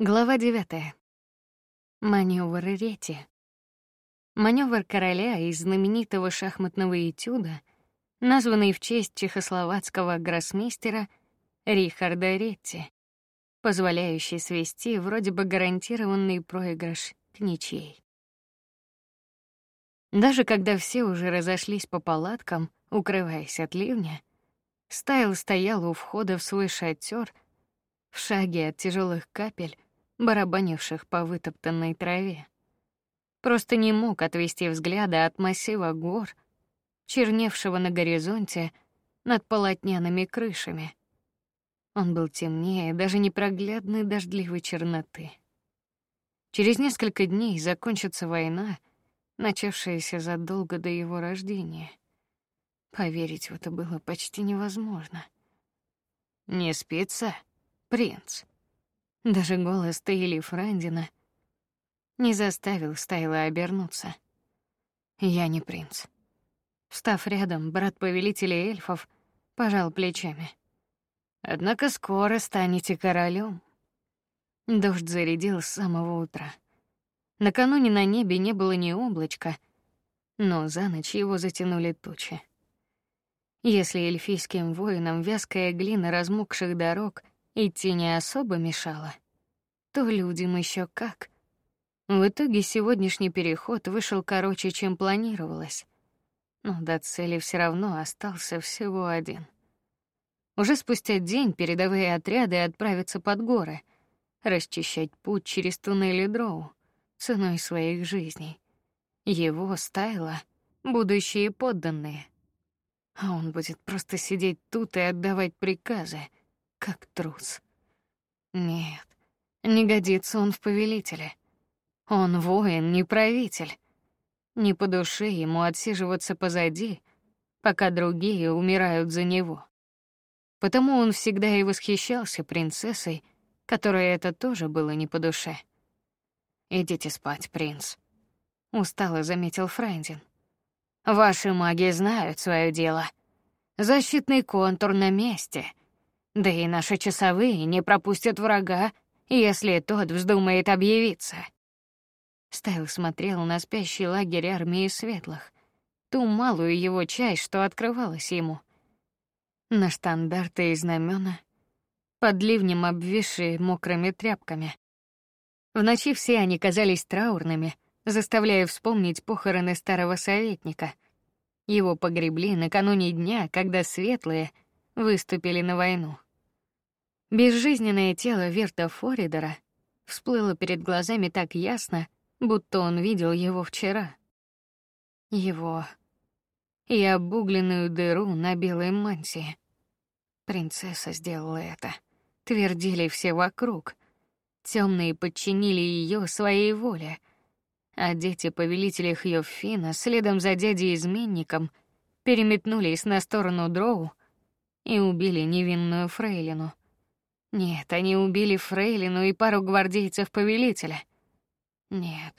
Глава 9. Манёвр Рети. Манёвр короля из знаменитого шахматного этюда, названный в честь чехословацкого гроссмейстера Рихарда Ретти, позволяющий свести вроде бы гарантированный проигрыш к ничьей. Даже когда все уже разошлись по палаткам, укрываясь от ливня, Стайл стоял у входа в свой шатер, в шаге от тяжелых капель, барабанивших по вытоптанной траве. Просто не мог отвести взгляда от массива гор, черневшего на горизонте над полотняными крышами. Он был темнее даже непроглядной дождливой черноты. Через несколько дней закончится война, начавшаяся задолго до его рождения. Поверить в это было почти невозможно. Не спится, принц. Даже голос Тейли Франдина не заставил Стайла обернуться. Я не принц. Встав рядом, брат повелителя эльфов пожал плечами. Однако скоро станете королем. Дождь зарядил с самого утра. Накануне на небе не было ни облачка, но за ночь его затянули тучи. Если эльфийским воинам вязкая глина размокших дорог идти не особо мешало, то людям еще как. В итоге сегодняшний переход вышел короче, чем планировалось. Но до цели все равно остался всего один. Уже спустя день передовые отряды отправятся под горы, расчищать путь через туннели Дроу ценой своих жизней. Его стайла будущие подданные. А он будет просто сидеть тут и отдавать приказы — как трус. Нет, не годится он в повелителе. Он воин, не правитель. Не по душе ему отсиживаться позади, пока другие умирают за него. Потому он всегда и восхищался принцессой, которой это тоже было не по душе. Идите спать, принц, устало заметил Френдин. Ваши маги знают свое дело. Защитный контур на месте. Да и наши часовые не пропустят врага, если тот вздумает объявиться. Стайл смотрел на спящий лагерь армии светлых, ту малую его часть, что открывалась ему. На штандарты и знамена, под ливнем обвисшие мокрыми тряпками. В ночи все они казались траурными, заставляя вспомнить похороны старого советника. Его погребли накануне дня, когда светлые выступили на войну. Безжизненное тело Верта Форидера всплыло перед глазами так ясно, будто он видел его вчера. Его и обугленную дыру на белой мантии. Принцесса сделала это, твердили все вокруг. Темные подчинили ее своей воле, а дети повелителя Хьёфина следом за дядей-изменником переметнулись на сторону Дроу и убили невинную фрейлину. Нет, они убили Фрейлину и пару гвардейцев повелителя. Нет,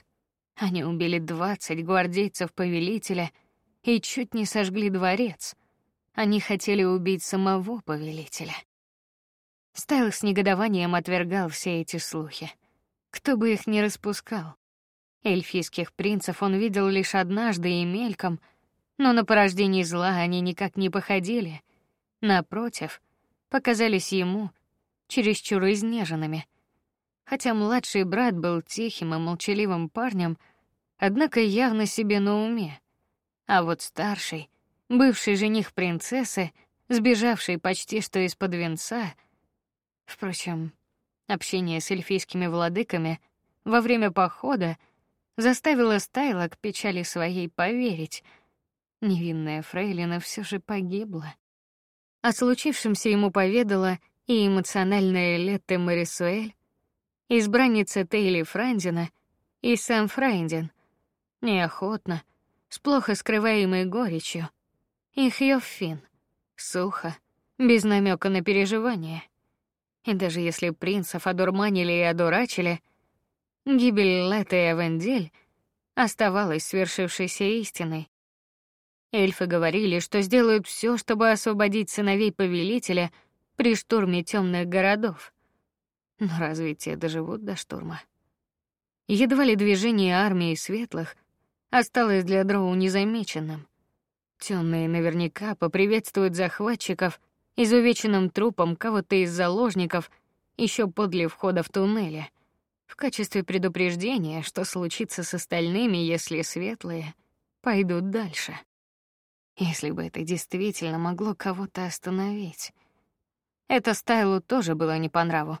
они убили двадцать гвардейцев повелителя и чуть не сожгли дворец. Они хотели убить самого повелителя. Стайл с негодованием отвергал все эти слухи. Кто бы их ни распускал. Эльфийских принцев он видел лишь однажды и мельком, но на порождение зла они никак не походили. Напротив, показались ему чересчур изнеженными. Хотя младший брат был тихим и молчаливым парнем, однако явно себе на уме. А вот старший, бывший жених принцессы, сбежавший почти что из-под венца, впрочем, общение с эльфийскими владыками во время похода заставило Стайла к печали своей поверить. Невинная фрейлина все же погибла. О случившемся ему поведала и эмоциональная Летта Марисуэль, избранница Тейли Франдина и сам Франдин, неохотно, с плохо скрываемой горечью, и Хьёффин, сухо, без намека на переживания. И даже если принцев одурманили и одурачили, гибель Летты и Авендель оставалась свершившейся истиной. Эльфы говорили, что сделают все, чтобы освободить сыновей повелителя — при штурме темных городов. Но разве те доживут до штурма? Едва ли движение армии светлых осталось для Дроу незамеченным. Темные наверняка поприветствуют захватчиков изувеченным трупом кого-то из заложников еще подле входа в туннеле, в качестве предупреждения, что случится с остальными, если светлые пойдут дальше. Если бы это действительно могло кого-то остановить. Это Стайлу тоже было не по нраву,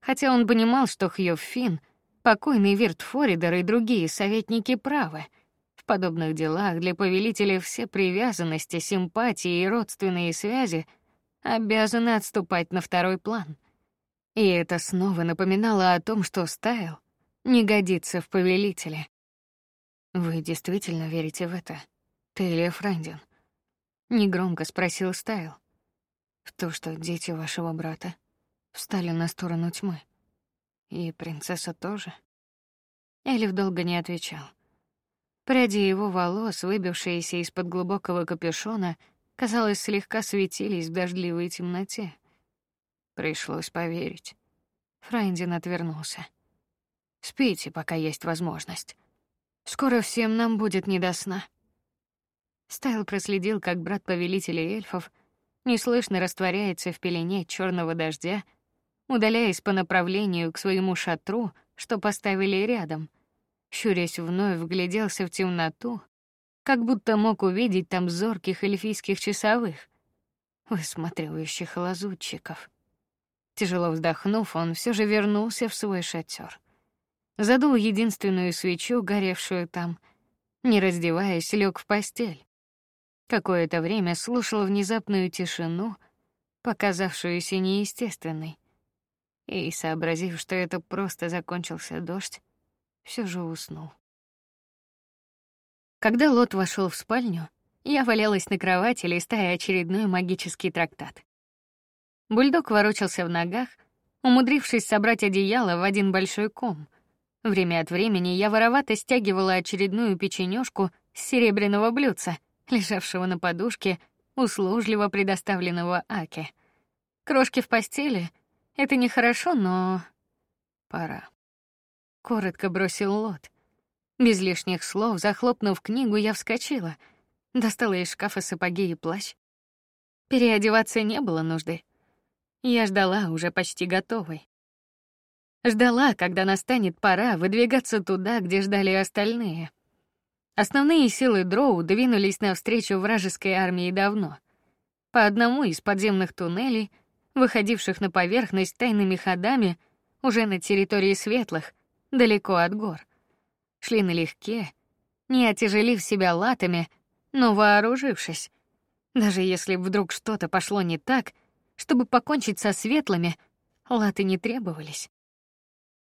хотя он понимал, что Хьюф Фин, покойный Вирт Форидер и другие советники правы. В подобных делах для повелителя все привязанности, симпатии и родственные связи обязаны отступать на второй план. И это снова напоминало о том, что Стайл не годится в повелителе. Вы действительно верите в это, Телия Франдин? негромко спросил Стайл. В то, что дети вашего брата встали на сторону тьмы. И принцесса тоже. Эльф долго не отвечал. Пряди его волос, выбившиеся из-под глубокого капюшона, казалось, слегка светились в дождливой темноте. Пришлось поверить. Фрайндин отвернулся. Спите, пока есть возможность. Скоро всем нам будет не до сна. Стайл проследил, как брат повелителя эльфов неслышно растворяется в пелене черного дождя, удаляясь по направлению к своему шатру, что поставили рядом. Щурясь вновь вгляделся в темноту, как будто мог увидеть там зорких эльфийских часовых, высматривающих лазутчиков. Тяжело вздохнув, он все же вернулся в свой шатер. Задул единственную свечу, горевшую там, не раздеваясь, лег в постель. Какое-то время слушал внезапную тишину, показавшуюся неестественной. И, сообразив, что это просто закончился дождь, все же уснул. Когда Лот вошел в спальню, я валялась на кровати, листая очередной магический трактат. Бульдог ворочался в ногах, умудрившись собрать одеяло в один большой ком. Время от времени я воровато стягивала очередную печенюшку с серебряного блюдца — лежавшего на подушке, услужливо предоставленного Аке. Крошки в постели — это нехорошо, но... Пора. Коротко бросил Лот. Без лишних слов, захлопнув книгу, я вскочила, достала из шкафа сапоги и плащ. Переодеваться не было нужды. Я ждала, уже почти готовой. Ждала, когда настанет пора выдвигаться туда, где ждали остальные — Основные силы Дроу двинулись навстречу вражеской армии давно. По одному из подземных туннелей, выходивших на поверхность тайными ходами, уже на территории светлых, далеко от гор. Шли налегке, не отяжелив себя латами, но вооружившись. Даже если вдруг что-то пошло не так, чтобы покончить со светлыми, латы не требовались.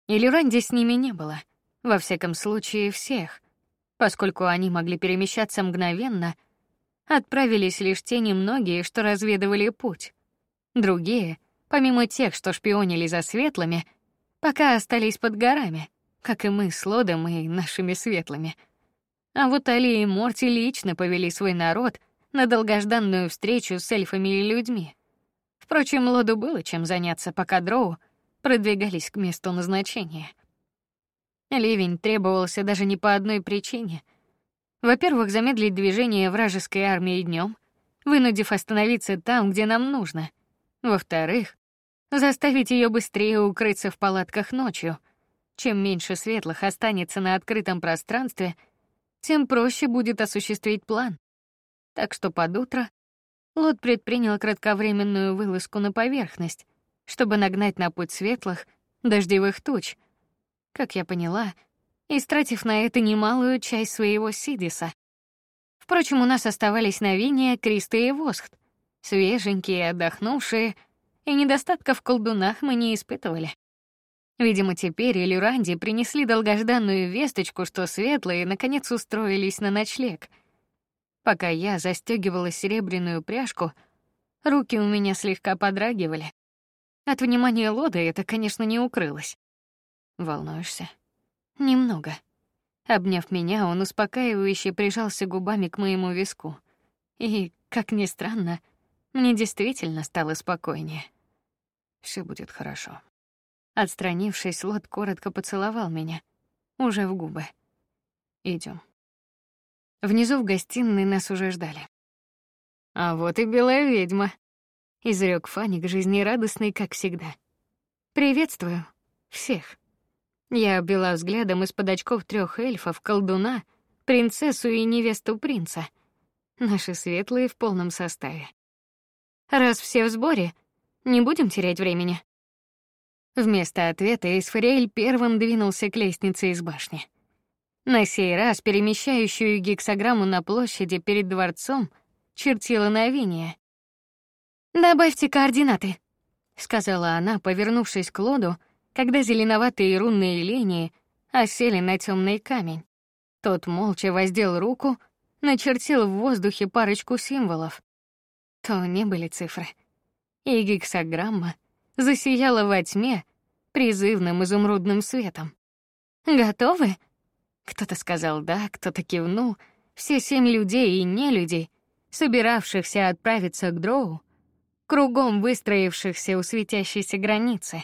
Или Ранди с ними не было, во всяком случае всех — Поскольку они могли перемещаться мгновенно, отправились лишь те немногие, что разведывали путь. Другие, помимо тех, что шпионили за светлыми, пока остались под горами, как и мы с Лодом и нашими светлыми. А вот Али и Морти лично повели свой народ на долгожданную встречу с эльфами и людьми. Впрочем, Лоду было чем заняться, пока Дроу продвигались к месту назначения. Ливень требовался даже не по одной причине. Во-первых, замедлить движение вражеской армии днем, вынудив остановиться там, где нам нужно. Во-вторых, заставить ее быстрее укрыться в палатках ночью. Чем меньше светлых останется на открытом пространстве, тем проще будет осуществить план. Так что под утро Лот предпринял кратковременную вылазку на поверхность, чтобы нагнать на путь светлых дождевых туч — как я поняла, истратив на это немалую часть своего сидиса. Впрочем, у нас оставались новения Криста и Восхт, свеженькие, отдохнувшие, и недостатков в колдунах мы не испытывали. Видимо, теперь Элюранди принесли долгожданную весточку, что светлые наконец устроились на ночлег. Пока я застегивала серебряную пряжку, руки у меня слегка подрагивали. От внимания Лода это, конечно, не укрылось. Волнуешься? Немного. Обняв меня, он успокаивающе прижался губами к моему виску. И, как ни странно, мне действительно стало спокойнее. Все будет хорошо. Отстранившись, Лот коротко поцеловал меня, уже в губы. Идем. Внизу в гостиной нас уже ждали. А вот и белая ведьма, изрек Фаник, жизнерадостный, как всегда. Приветствую всех. Я обвела взглядом из-под очков трех эльфов, колдуна, принцессу и невесту принца. Наши светлые в полном составе. Раз все в сборе, не будем терять времени. Вместо ответа Исфариэль первым двинулся к лестнице из башни. На сей раз перемещающую гексограмму на площади перед дворцом чертила Навиния. Добавьте координаты, сказала она, повернувшись к Лоду, когда зеленоватые рунные линии осели на темный камень. Тот молча воздел руку, начертил в воздухе парочку символов. То не были цифры. И гексограмма засияла во тьме призывным изумрудным светом. Готовы? Кто-то сказал да, кто-то кивнул. Все семь людей и не людей, собиравшихся отправиться к Дроу, кругом выстроившихся у светящейся границы.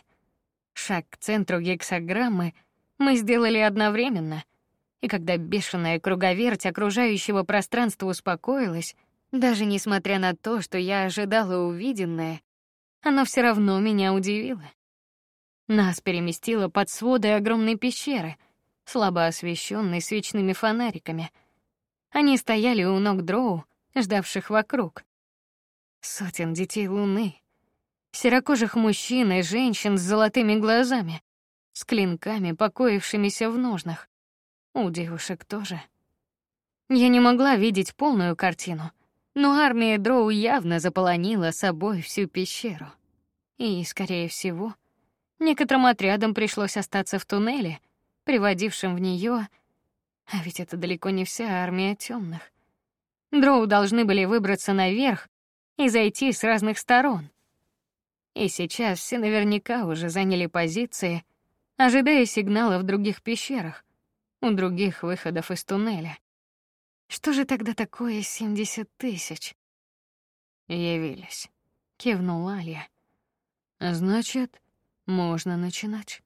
Шаг к центру гексограммы мы сделали одновременно. И когда бешеная круговерть окружающего пространства успокоилась, даже несмотря на то, что я ожидала увиденное, оно все равно меня удивило. Нас переместило под своды огромной пещеры, слабо освещенной свечными фонариками. Они стояли у ног дроу, ждавших вокруг. Сотен детей Луны, серокожих мужчин и женщин с золотыми глазами, с клинками, покоившимися в ножнах. У девушек тоже. Я не могла видеть полную картину, но армия Дроу явно заполонила собой всю пещеру. И, скорее всего, некоторым отрядам пришлось остаться в туннеле, приводившем в нее, а ведь это далеко не вся армия темных. Дроу должны были выбраться наверх и зайти с разных сторон. И сейчас все наверняка уже заняли позиции, ожидая сигнала в других пещерах, у других выходов из туннеля. Что же тогда такое семьдесят тысяч? Явились, кивнула Алия. Значит, можно начинать.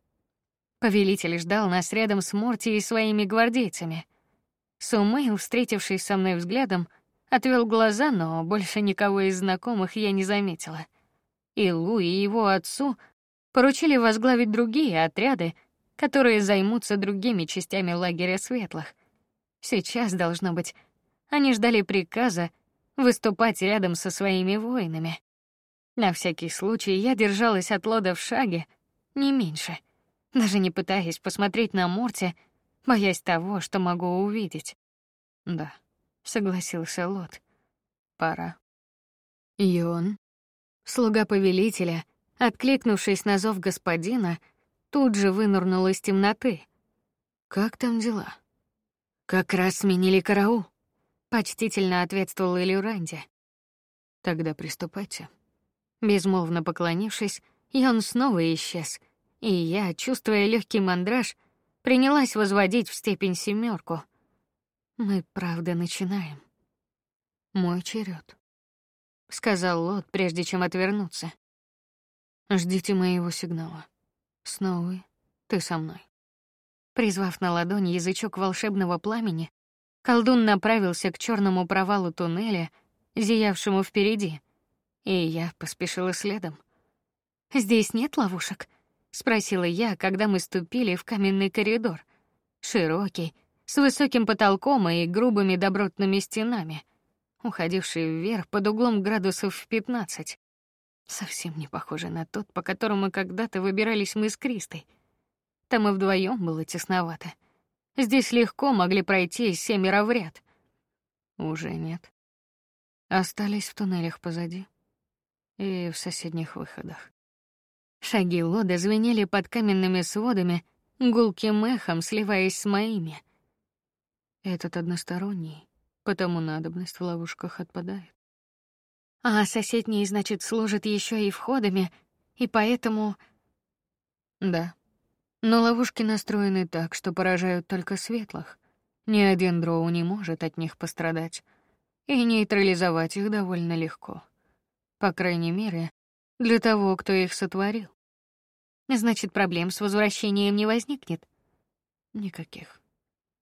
Повелитель ждал нас рядом с Морти и своими гвардейцами. Сумейл, встретившись со мной взглядом, отвел глаза, но больше никого из знакомых я не заметила. И Лу, и его отцу поручили возглавить другие отряды, которые займутся другими частями лагеря светлых. Сейчас должно быть, они ждали приказа выступать рядом со своими воинами. На всякий случай я держалась от Лода в шаге, не меньше, даже не пытаясь посмотреть на Морти, боясь того, что могу увидеть. Да согласился Лот. Пора. Йон, слуга повелителя, откликнувшись на зов господина, тут же вынырнул из темноты. Как там дела? Как раз сменили караул, почтительно ответствовал Элюранди. Тогда приступайте. Безмолвно поклонившись, Йон снова исчез, и я, чувствуя легкий мандраж, принялась возводить в степень семерку — мы правда начинаем. Мой черед, сказал Лот, прежде чем отвернуться. Ждите моего сигнала. Снова ты со мной. Призвав на ладонь язычок волшебного пламени, колдун направился к черному провалу туннеля, зиявшему впереди, и я поспешила следом. Здесь нет ловушек, спросила я, когда мы ступили в каменный коридор, широкий, с высоким потолком и грубыми добротными стенами, уходивший вверх под углом градусов в пятнадцать. Совсем не похоже на тот, по которому когда-то выбирались мы с Кристой. Там и вдвоем было тесновато. Здесь легко могли пройти семеро в ряд. Уже нет. Остались в туннелях позади и в соседних выходах. Шаги Лода звенели под каменными сводами, гулким эхом сливаясь с моими. Этот односторонний, потому надобность в ловушках отпадает. А соседние, значит, служат еще и входами, и поэтому Да. Но ловушки настроены так, что поражают только светлых. Ни один дроу не может от них пострадать, и нейтрализовать их довольно легко. По крайней мере, для того, кто их сотворил. Значит, проблем с возвращением не возникнет. Никаких.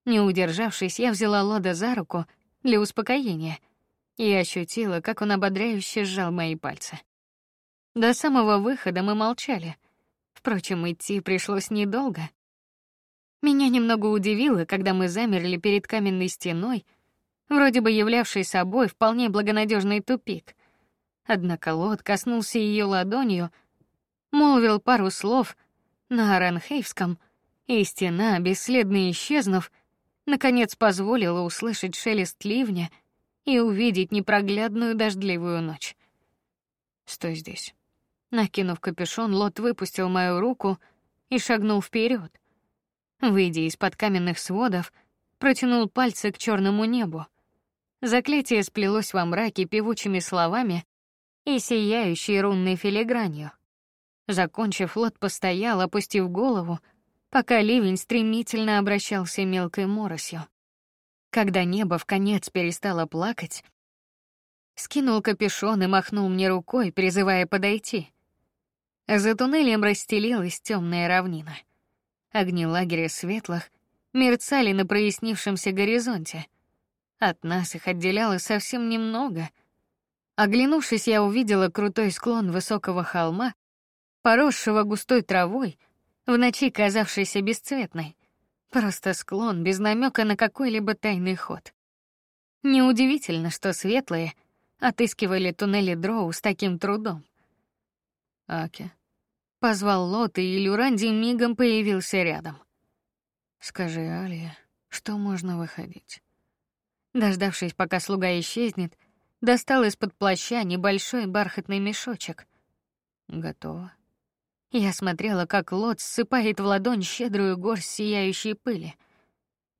Не удержавшись, я взяла Лода за руку для успокоения и ощутила, как он ободряюще сжал мои пальцы. До самого выхода мы молчали. Впрочем, идти пришлось недолго. Меня немного удивило, когда мы замерли перед каменной стеной, вроде бы являвшей собой вполне благонадежный тупик. Однако Лот коснулся ее ладонью, молвил пару слов на аранхейвском, и стена, бесследно исчезнув, наконец позволила услышать шелест ливня и увидеть непроглядную дождливую ночь. Стой здесь. Накинув капюшон, Лот выпустил мою руку и шагнул вперед. Выйдя из-под каменных сводов, протянул пальцы к черному небу. Заклятие сплелось во мраке певучими словами и сияющей рунной филигранью. Закончив, Лот постоял, опустив голову, пока ливень стремительно обращался мелкой моросью. Когда небо в конец перестало плакать, скинул капюшон и махнул мне рукой, призывая подойти. За туннелем расстелилась темная равнина. Огни лагеря светлых мерцали на прояснившемся горизонте. От нас их отделяло совсем немного. Оглянувшись, я увидела крутой склон высокого холма, поросшего густой травой, в ночи казавшейся бесцветной. Просто склон без намека на какой-либо тайный ход. Неудивительно, что светлые отыскивали туннели Дроу с таким трудом. Аки. Позвал Лот, и Люранди мигом появился рядом. Скажи, Алия, что можно выходить? Дождавшись, пока слуга исчезнет, достал из-под плаща небольшой бархатный мешочек. Готово. Я смотрела, как Лот ссыпает в ладонь щедрую горсть сияющей пыли.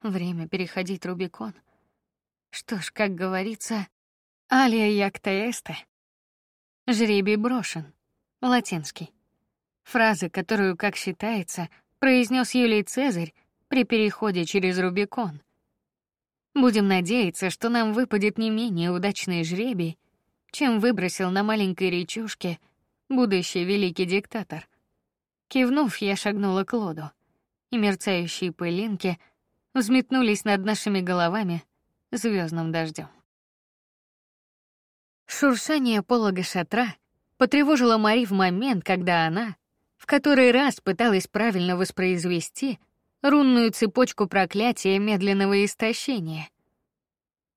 Время переходить Рубикон. Что ж, как говорится, алия якта эсте. Жребий брошен. Латинский. Фраза, которую, как считается, произнес Юлий Цезарь при переходе через Рубикон. Будем надеяться, что нам выпадет не менее удачный жребий, чем выбросил на маленькой речушке будущий великий диктатор. Кивнув, я шагнула к лоду, и мерцающие пылинки взметнулись над нашими головами звездным дождем. Шуршание полога шатра потревожило Мари в момент, когда она в который раз пыталась правильно воспроизвести рунную цепочку проклятия медленного истощения.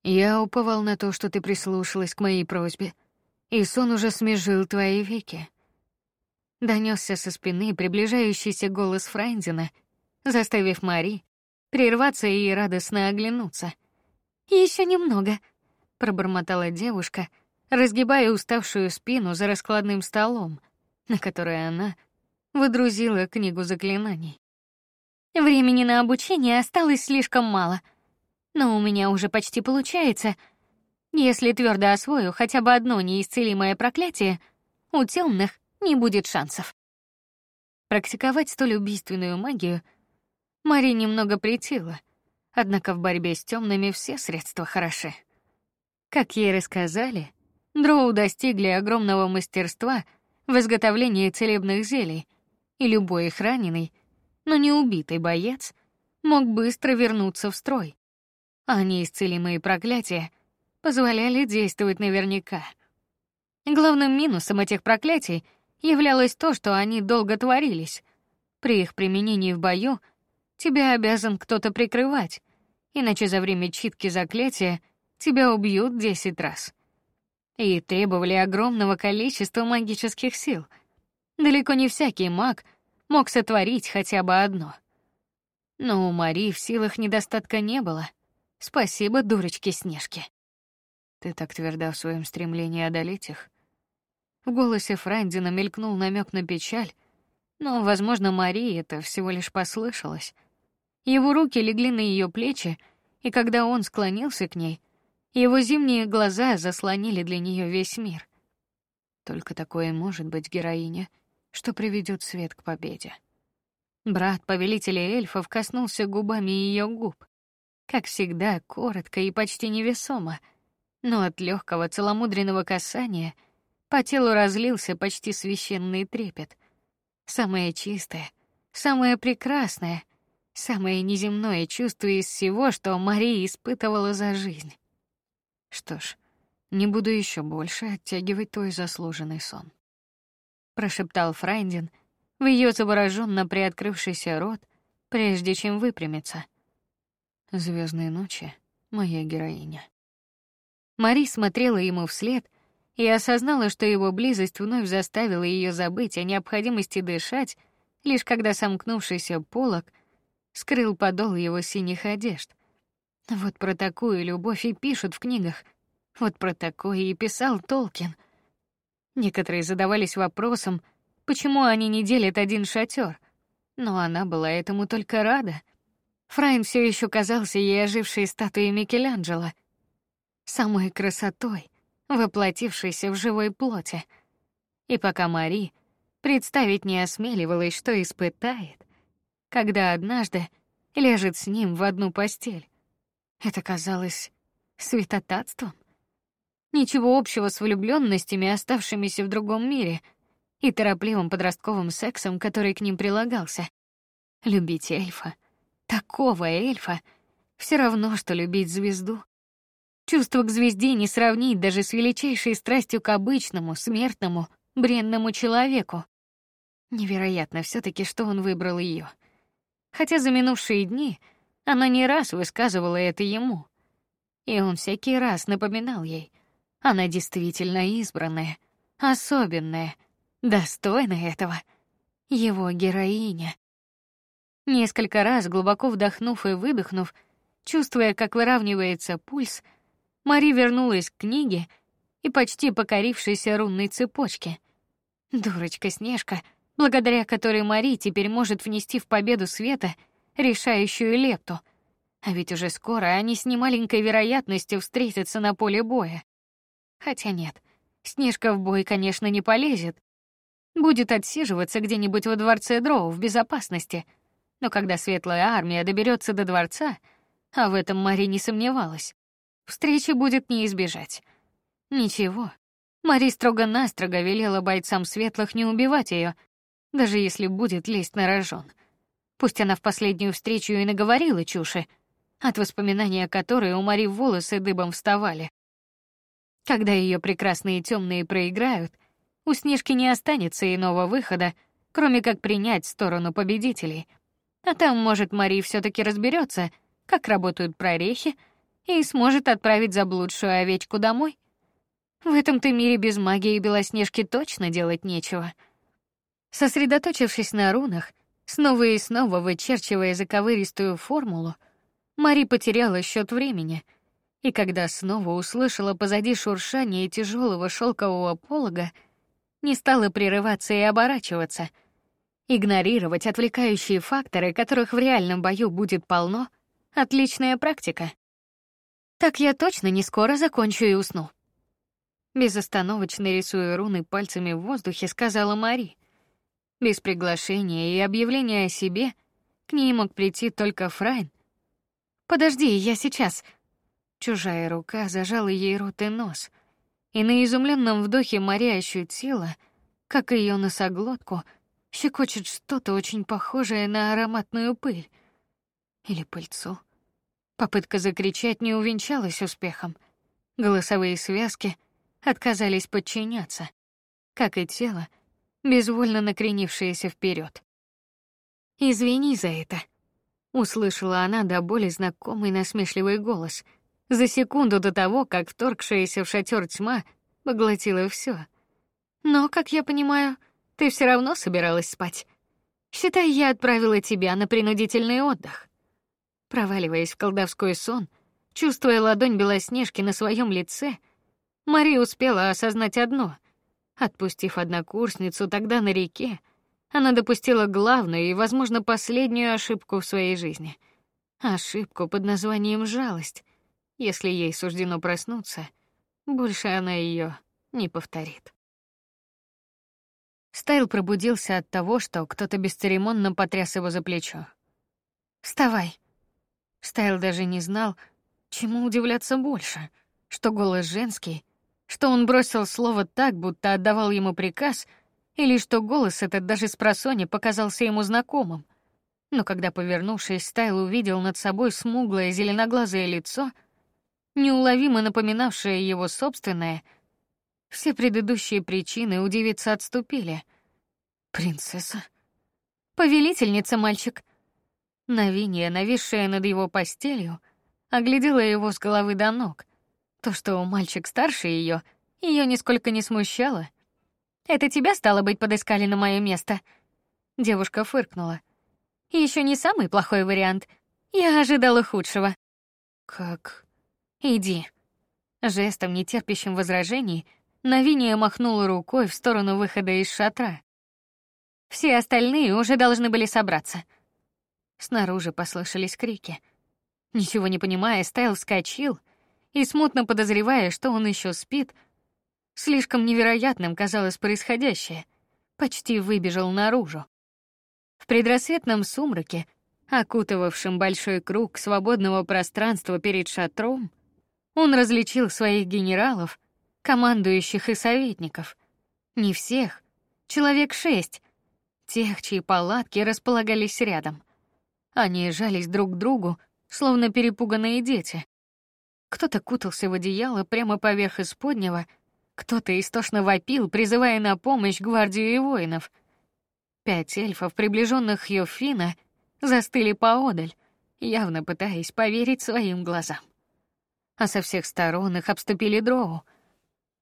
Я уповал на то, что ты прислушалась к моей просьбе, и сон уже смежил твои веки. Донесся со спины приближающийся голос Фрайндина, заставив Мари прерваться и радостно оглянуться. Еще немного, пробормотала девушка, разгибая уставшую спину за раскладным столом, на который она выдрузила книгу заклинаний. Времени на обучение осталось слишком мало, но у меня уже почти получается. Если твердо освою хотя бы одно неисцелимое проклятие, у темных не будет шансов. Практиковать столь убийственную магию Мари немного притила, однако в борьбе с темными все средства хороши. Как ей рассказали, дроу достигли огромного мастерства в изготовлении целебных зелий, и любой их раненый, но не убитый боец мог быстро вернуться в строй. А неисцелимые проклятия позволяли действовать наверняка. Главным минусом этих проклятий являлось то, что они долго творились. При их применении в бою тебя обязан кто-то прикрывать, иначе за время читки заклятия тебя убьют десять раз. И требовали огромного количества магических сил. Далеко не всякий маг мог сотворить хотя бы одно. Но у Мари в силах недостатка не было. Спасибо, дурочке Снежке. Ты так тверда в своем стремлении одолеть их. В голосе Франдина мелькнул намек на печаль, но, возможно, Марии это всего лишь послышалось. Его руки легли на ее плечи, и когда он склонился к ней, его зимние глаза заслонили для нее весь мир. Только такое может быть героиня, что приведет свет к победе. Брат повелителя эльфов коснулся губами ее губ, как всегда, коротко и почти невесомо, но от легкого целомудренного касания — по телу разлился почти священный трепет. Самое чистое, самое прекрасное, самое неземное чувство из всего, что Мария испытывала за жизнь. Что ж, не буду еще больше оттягивать твой заслуженный сон, прошептал Фрайндин в ее завороженно приоткрывшийся рот, прежде чем выпрямиться. Звездные ночи, моя героиня. Мари смотрела ему вслед и осознала, что его близость вновь заставила ее забыть о необходимости дышать, лишь когда сомкнувшийся полог скрыл подол его синих одежд. Вот про такую любовь и пишут в книгах. Вот про такое и писал Толкин. Некоторые задавались вопросом, почему они не делят один шатер, но она была этому только рада. Фрайн все еще казался ей ожившей статуей Микеланджело, самой красотой, воплотившейся в живой плоти. И пока Мари представить не осмеливалась, что испытает, когда однажды лежит с ним в одну постель. Это казалось святотатством. Ничего общего с влюбленностями, оставшимися в другом мире, и торопливым подростковым сексом, который к ним прилагался. Любить эльфа — Такого эльфа все равно что любить звезду. Чувство к звезде не сравнить даже с величайшей страстью к обычному, смертному, бренному человеку. Невероятно все таки что он выбрал ее. Хотя за минувшие дни она не раз высказывала это ему, и он всякий раз напоминал ей: она действительно избранная, особенная, достойная этого, его героиня. Несколько раз глубоко вдохнув и выдохнув, чувствуя, как выравнивается пульс, Мари вернулась к книге и почти покорившейся рунной цепочке. Дурочка Снежка, благодаря которой Мари теперь может внести в победу света решающую лепту. А ведь уже скоро они с немаленькой вероятностью встретятся на поле боя. Хотя нет, Снежка в бой, конечно, не полезет. Будет отсиживаться где-нибудь во дворце Дроу в безопасности — но когда светлая армия доберется до дворца, а в этом Мари не сомневалась, встречи будет не избежать. Ничего. Мари строго-настрого велела бойцам светлых не убивать ее, даже если будет лезть на рожон. Пусть она в последнюю встречу и наговорила чуши, от воспоминания которой у Мари волосы дыбом вставали. Когда ее прекрасные темные проиграют, у Снежки не останется иного выхода, кроме как принять сторону победителей — а там, может, Мари все таки разберется, как работают прорехи, и сможет отправить заблудшую овечку домой. В этом-то мире без магии и Белоснежки точно делать нечего. Сосредоточившись на рунах, снова и снова вычерчивая заковыристую формулу, Мари потеряла счет времени, и когда снова услышала позади шуршание тяжелого шелкового полога, не стала прерываться и оборачиваться — Игнорировать отвлекающие факторы, которых в реальном бою будет полно, отличная практика. Так я точно не скоро закончу и усну. Безостановочно рисуя руны пальцами в воздухе, сказала Мари. Без приглашения и объявления о себе к ней мог прийти только Фрайн. Подожди, я сейчас. Чужая рука зажала ей рот и нос, и на изумленном вдохе Мари ощутила, как ее носоглотку — щекочет что-то очень похожее на ароматную пыль или пыльцу. Попытка закричать не увенчалась успехом. Голосовые связки отказались подчиняться, как и тело, безвольно накренившееся вперед. Извини за это, услышала она до боли знакомый насмешливый голос за секунду до того, как вторгшаяся в шатер тьма поглотила все. Но, как я понимаю, ты все равно собиралась спать. Считай, я отправила тебя на принудительный отдых. Проваливаясь в колдовской сон, чувствуя ладонь Белоснежки на своем лице, Мария успела осознать одно: отпустив однокурсницу тогда на реке, она допустила главную и, возможно, последнюю ошибку в своей жизни. Ошибку под названием жалость. Если ей суждено проснуться, больше она ее не повторит. Стайл пробудился от того, что кто-то бесцеремонно потряс его за плечо. "Вставай". Стайл даже не знал, чему удивляться больше: что голос женский, что он бросил слово так, будто отдавал ему приказ, или что голос этот даже с просони показался ему знакомым. Но когда, повернувшись, Стайл увидел над собой смуглое зеленоглазое лицо, неуловимо напоминавшее его собственное, все предыдущие причины удивиться отступили. Принцесса, повелительница, мальчик. Навинья, нависшая над его постелью, оглядела его с головы до ног. То, что мальчик старше ее, ее нисколько не смущало. Это тебя стало быть подыскали на мое место. Девушка фыркнула. Еще не самый плохой вариант. Я ожидала худшего. Как? Иди. Жестом, не терпящим возражений, Навиния махнула рукой в сторону выхода из шатра. Все остальные уже должны были собраться. Снаружи послышались крики. Ничего не понимая, Стайл вскочил и смутно подозревая, что он еще спит, слишком невероятным казалось происходящее, почти выбежал наружу. В предрассветном сумраке, окутывавшем большой круг свободного пространства перед шатром, он различил своих генералов, командующих и советников. Не всех, человек шесть, тех, чьи палатки располагались рядом. Они жались друг к другу, словно перепуганные дети. Кто-то кутался в одеяло прямо поверх исподнего, кто-то истошно вопил, призывая на помощь гвардию и воинов. Пять эльфов, приближенных Йофина, застыли поодаль, явно пытаясь поверить своим глазам. А со всех сторон их обступили дроу.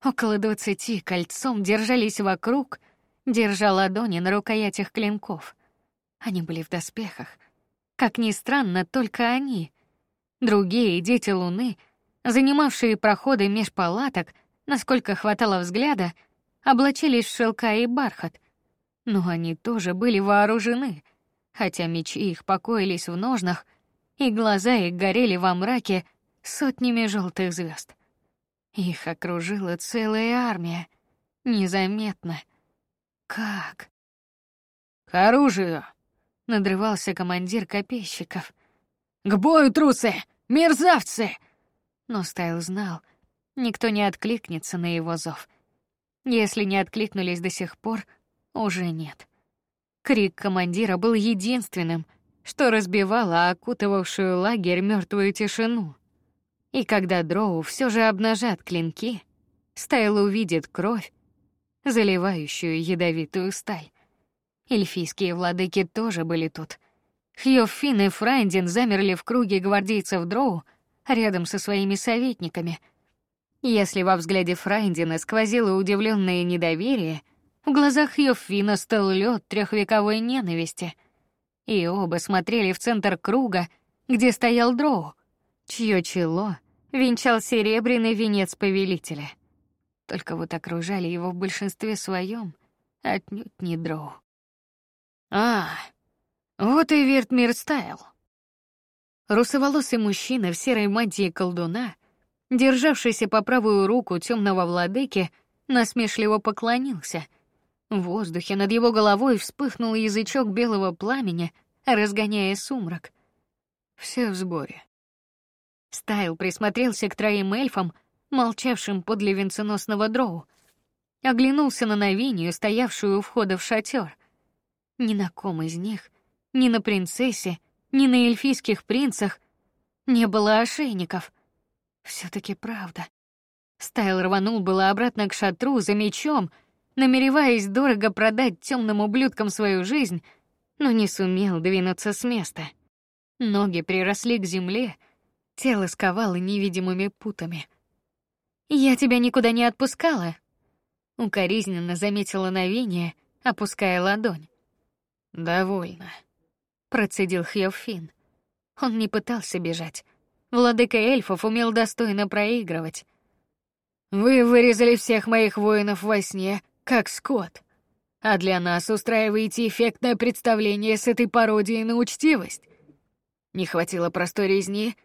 Около двадцати кольцом держались вокруг, держа ладони на рукоятях клинков. Они были в доспехах, как ни странно, только они. Другие дети Луны, занимавшие проходы меж палаток, насколько хватало взгляда, облачились в шелка и бархат. Но они тоже были вооружены, хотя мечи их покоились в ножнах, и глаза их горели во мраке сотнями желтых звезд. Их окружила целая армия, незаметно. Как? К оружию, надрывался командир копейщиков. К бою, трусы, мерзавцы! Но Стайл знал, никто не откликнется на его зов. Если не откликнулись до сих пор, уже нет. Крик командира был единственным, что разбивало окутывавшую лагерь мертвую тишину. И когда дроу все же обнажат клинки, Стайл увидит кровь, заливающую ядовитую сталь. Эльфийские владыки тоже были тут. Хьёфин и Фрайндин замерли в круге гвардейцев Дроу рядом со своими советниками. Если во взгляде Фрайндина сквозило удивленное недоверие, в глазах Хьёфина стал лед трехвековой ненависти. И оба смотрели в центр круга, где стоял Дроу, чье чело венчал серебряный венец повелителя. Только вот окружали его в большинстве своем отнюдь не Дроу. А, вот и Вертмир Стайл. Русоволосый мужчина в серой мантии колдуна, державшийся по правую руку темного владыки, насмешливо поклонился. В воздухе над его головой вспыхнул язычок белого пламени, разгоняя сумрак. Все в сборе. Стайл присмотрелся к троим эльфам, молчавшим подле венценосного дроу, оглянулся на Навинию, стоявшую у входа в шатер. Ни на ком из них, ни на принцессе, ни на эльфийских принцах не было ошейников. все таки правда. Стайл рванул было обратно к шатру за мечом, намереваясь дорого продать темным ублюдкам свою жизнь, но не сумел двинуться с места. Ноги приросли к земле, тело сковало невидимыми путами. Я тебя никуда не отпускала, укоризненно заметила Навиния, опуская ладонь. Довольно, процедил Хьёфин. Он не пытался бежать. Владыка эльфов умел достойно проигрывать. Вы вырезали всех моих воинов во сне, как скот. А для нас устраиваете эффектное представление с этой пародией на учтивость. Не хватило простой резни.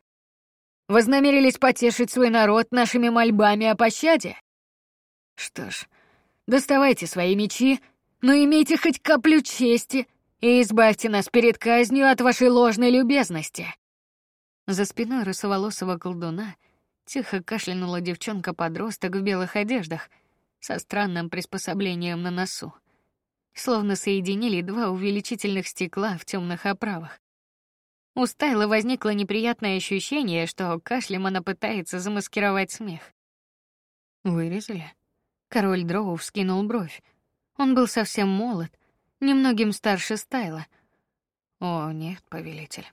Вознамерились потешить свой народ нашими мольбами о пощаде. Что ж, доставайте свои мечи, но имейте хоть каплю чести и избавьте нас перед казнью от вашей ложной любезности. За спиной русоволосого колдуна тихо кашлянула девчонка-подросток в белых одеждах со странным приспособлением на носу. словно соединили два увеличительных стекла в темных оправах. У Стайла возникло неприятное ощущение, что кашлем она пытается замаскировать смех. Вырезали? Король Дроу вскинул бровь. Он был совсем молод, немногим старше Стайла. О, нет, повелитель.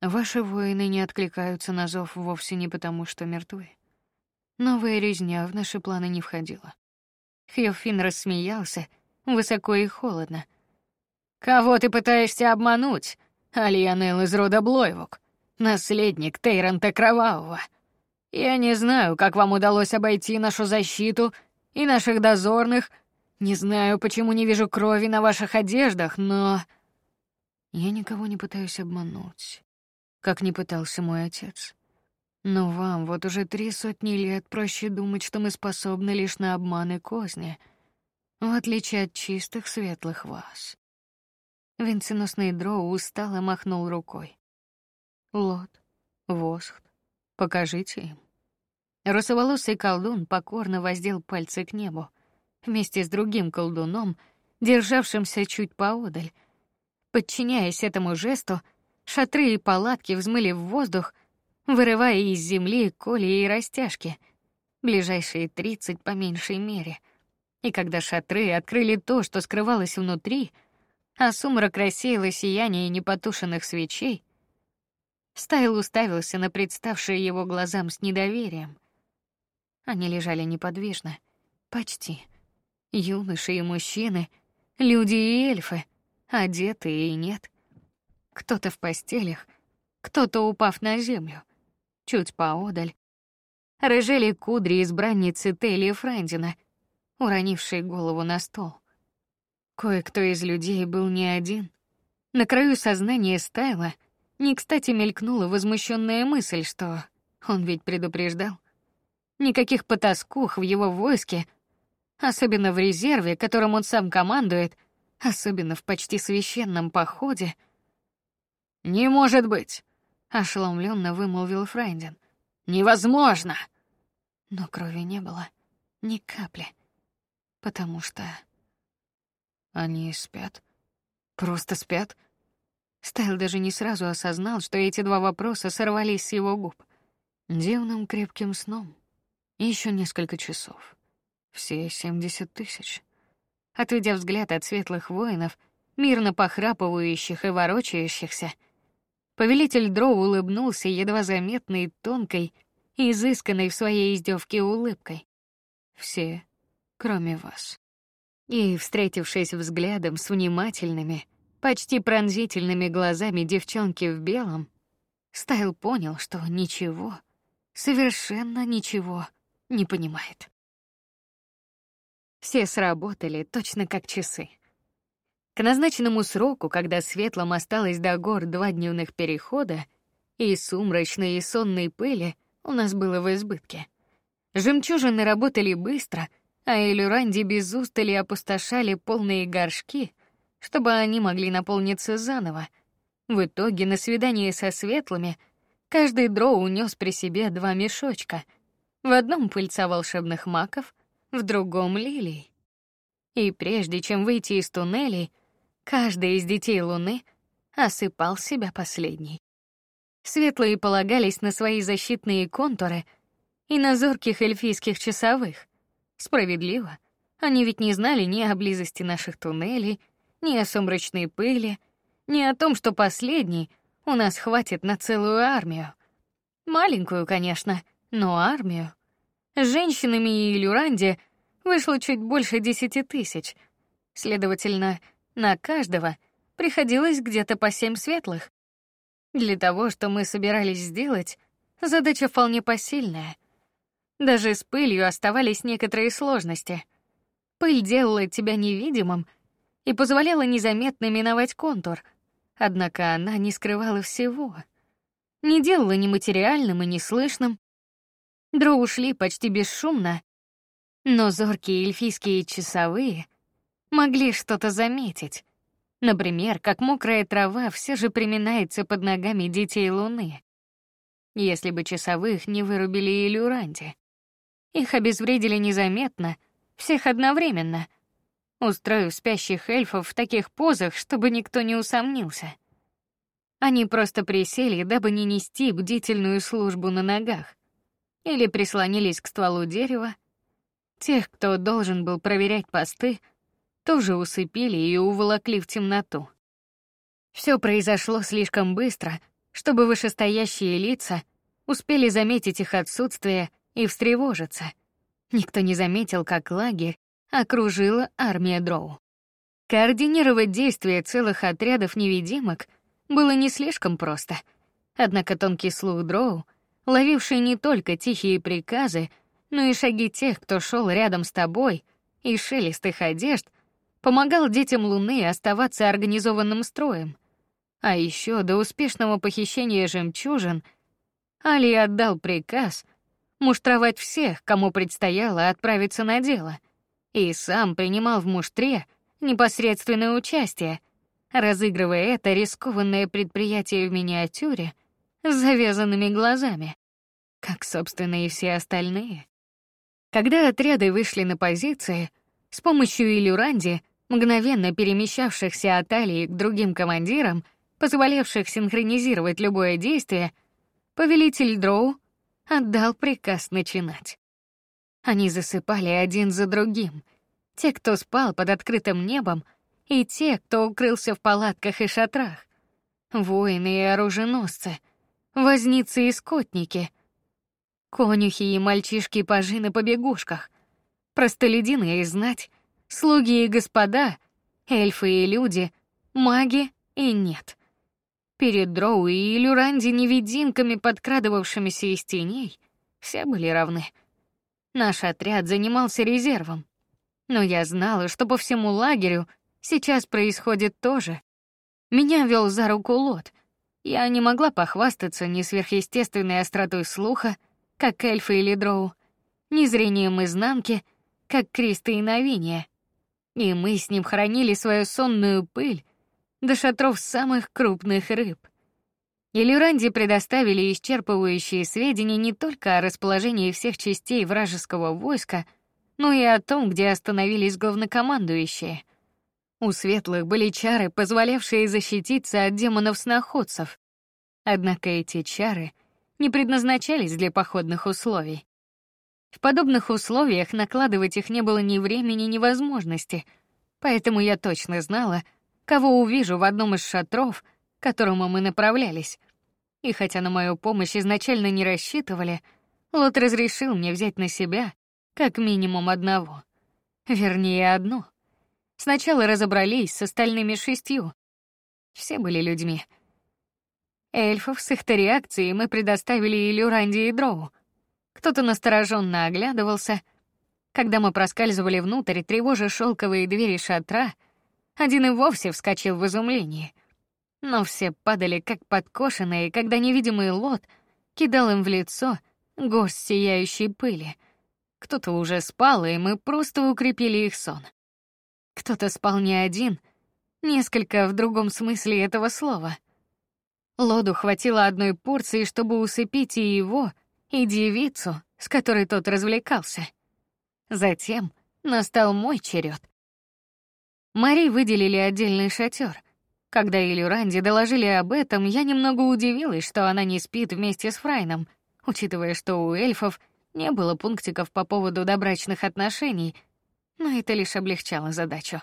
Ваши воины не откликаются на зов вовсе не потому, что мертвы. Новая резня в наши планы не входила. Хьюфин рассмеялся, высоко и холодно. Кого ты пытаешься обмануть? Алианел из рода Блойвук, наследник Тейранта Кровавого. Я не знаю, как вам удалось обойти нашу защиту и наших дозорных. Не знаю, почему не вижу крови на ваших одеждах, но я никого не пытаюсь обмануть, как не пытался мой отец. Но вам вот уже три сотни лет проще думать, что мы способны лишь на обман и козни, в отличие от чистых светлых вас. Венценосный дроу устало махнул рукой. Лот, Восхт, покажите им. Русоволосый колдун покорно воздел пальцы к небу, вместе с другим колдуном, державшимся чуть поодаль. Подчиняясь этому жесту, шатры и палатки взмыли в воздух, вырывая из земли колеи и растяжки, ближайшие тридцать по меньшей мере. И когда шатры открыли то, что скрывалось внутри, а сумрак рассеяло сияние непотушенных свечей, Стайл уставился на представшие его глазам с недоверием. Они лежали неподвижно, почти. Юноши и мужчины, люди и эльфы, одетые и нет. Кто-то в постелях, кто-то упав на землю, чуть поодаль. Рыжели кудри избранницы Телли Франдина, уронившей голову на стол. Кое-кто из людей был не один. На краю сознания Стайла не кстати мелькнула возмущенная мысль, что он ведь предупреждал. Никаких потаскух в его войске, особенно в резерве, которым он сам командует, особенно в почти священном походе. Не может быть, ошеломленно вымолвил Фрайден. Невозможно. Но крови не было ни капли, потому что они спят. Просто спят. Стайл даже не сразу осознал, что эти два вопроса сорвались с его губ. Дневным крепким сном. Еще несколько часов. Все семьдесят тысяч. Отведя взгляд от светлых воинов, мирно похрапывающих и ворочающихся, повелитель Дроу улыбнулся едва заметной, тонкой, изысканной в своей издевке улыбкой. Все, кроме вас. И, встретившись взглядом с внимательными, почти пронзительными глазами девчонки в белом, Стайл понял, что ничего, совершенно ничего не понимает. Все сработали точно как часы. К назначенному сроку, когда светлым осталось до гор два дневных перехода, и сумрачной и сонной пыли у нас было в избытке. Жемчужины работали быстро, а Элюранди без устали опустошали полные горшки, чтобы они могли наполниться заново. В итоге на свидание со светлыми каждый дроу унес при себе два мешочка — в одном пыльца волшебных маков, в другом лилий. И прежде чем выйти из туннелей, каждый из детей Луны осыпал себя последний. Светлые полагались на свои защитные контуры и на зорких эльфийских часовых. Справедливо. Они ведь не знали ни о близости наших туннелей, ни о сумрачной пыли, ни о том, что последний у нас хватит на целую армию. Маленькую, конечно, но армию. Женщинами и Люранди вышло чуть больше десяти тысяч. Следовательно, на каждого приходилось где-то по семь светлых. Для того, что мы собирались сделать, задача вполне посильная. Даже с пылью оставались некоторые сложности. Пыль делала тебя невидимым и позволяла незаметно миновать контур, однако она не скрывала всего. Не делала ни материальным и ни Дро ушли почти бесшумно, но зоркие эльфийские часовые могли что-то заметить. Например, как мокрая трава все же приминается под ногами детей Луны. Если бы часовых не вырубили и. Их обезвредили незаметно, всех одновременно. Устрою спящих эльфов в таких позах, чтобы никто не усомнился. Они просто присели, дабы не нести бдительную службу на ногах, или прислонились к стволу дерева. Тех, кто должен был проверять посты, тоже усыпили и уволокли в темноту. Все произошло слишком быстро, чтобы вышестоящие лица успели заметить их отсутствие и встревожиться. Никто не заметил, как лагерь окружила армия дроу. Координировать действия целых отрядов невидимок было не слишком просто. Однако тонкий слух дроу, ловивший не только тихие приказы, но и шаги тех, кто шел рядом с тобой, и шелест их одежд, помогал детям Луны оставаться организованным строем. А еще до успешного похищения жемчужин Али отдал приказ муштровать всех, кому предстояло отправиться на дело, и сам принимал в муштре непосредственное участие, разыгрывая это рискованное предприятие в миниатюре с завязанными глазами, как собственно и все остальные. Когда отряды вышли на позиции, с помощью Илюранди, мгновенно перемещавшихся от Алии к другим командирам, позволявших синхронизировать любое действие, повелитель Дроу отдал приказ начинать. Они засыпали один за другим. Те, кто спал под открытым небом, и те, кто укрылся в палатках и шатрах. Воины и оруженосцы, возницы и скотники, конюхи и мальчишки-пажи на побегушках, простолюдины и знать, слуги и господа, эльфы и люди, маги и нет. Перед Дроу и Люранди невидимками, подкрадывавшимися из теней, все были равны. Наш отряд занимался резервом, но я знала, что по всему лагерю сейчас происходит то же. Меня вел за руку Лот. Я не могла похвастаться ни сверхъестественной остротой слуха, как эльфы или дроу, ни зрением изнанки, как Криста и Новиния. И мы с ним хранили свою сонную пыль до шатров самых крупных рыб. Илюранди предоставили исчерпывающие сведения не только о расположении всех частей вражеского войска, но и о том, где остановились главнокомандующие. У светлых были чары, позволявшие защититься от демонов-сноходцев. Однако эти чары не предназначались для походных условий. В подобных условиях накладывать их не было ни времени, ни возможности, поэтому я точно знала, кого увижу в одном из шатров, к которому мы направлялись. И хотя на мою помощь изначально не рассчитывали, Лот разрешил мне взять на себя как минимум одного, вернее одну. Сначала разобрались с остальными шестью. Все были людьми. Эльфов с их реакцией мы предоставили Илюранди и Дроу. Кто-то настороженно оглядывался. Когда мы проскальзывали внутрь, тревожа шелковые двери шатра, один и вовсе вскочил в изумлении. Но все падали как подкошенные, когда невидимый лот кидал им в лицо горсть сияющей пыли. Кто-то уже спал, и мы просто укрепили их сон. Кто-то спал не один, несколько в другом смысле этого слова. Лоду хватило одной порции, чтобы усыпить и его, и девицу, с которой тот развлекался. Затем настал мой черед. Мари выделили отдельный шатер. Когда Илюранди доложили об этом, я немного удивилась, что она не спит вместе с Фрайном, учитывая, что у эльфов не было пунктиков по поводу добрачных отношений, но это лишь облегчало задачу.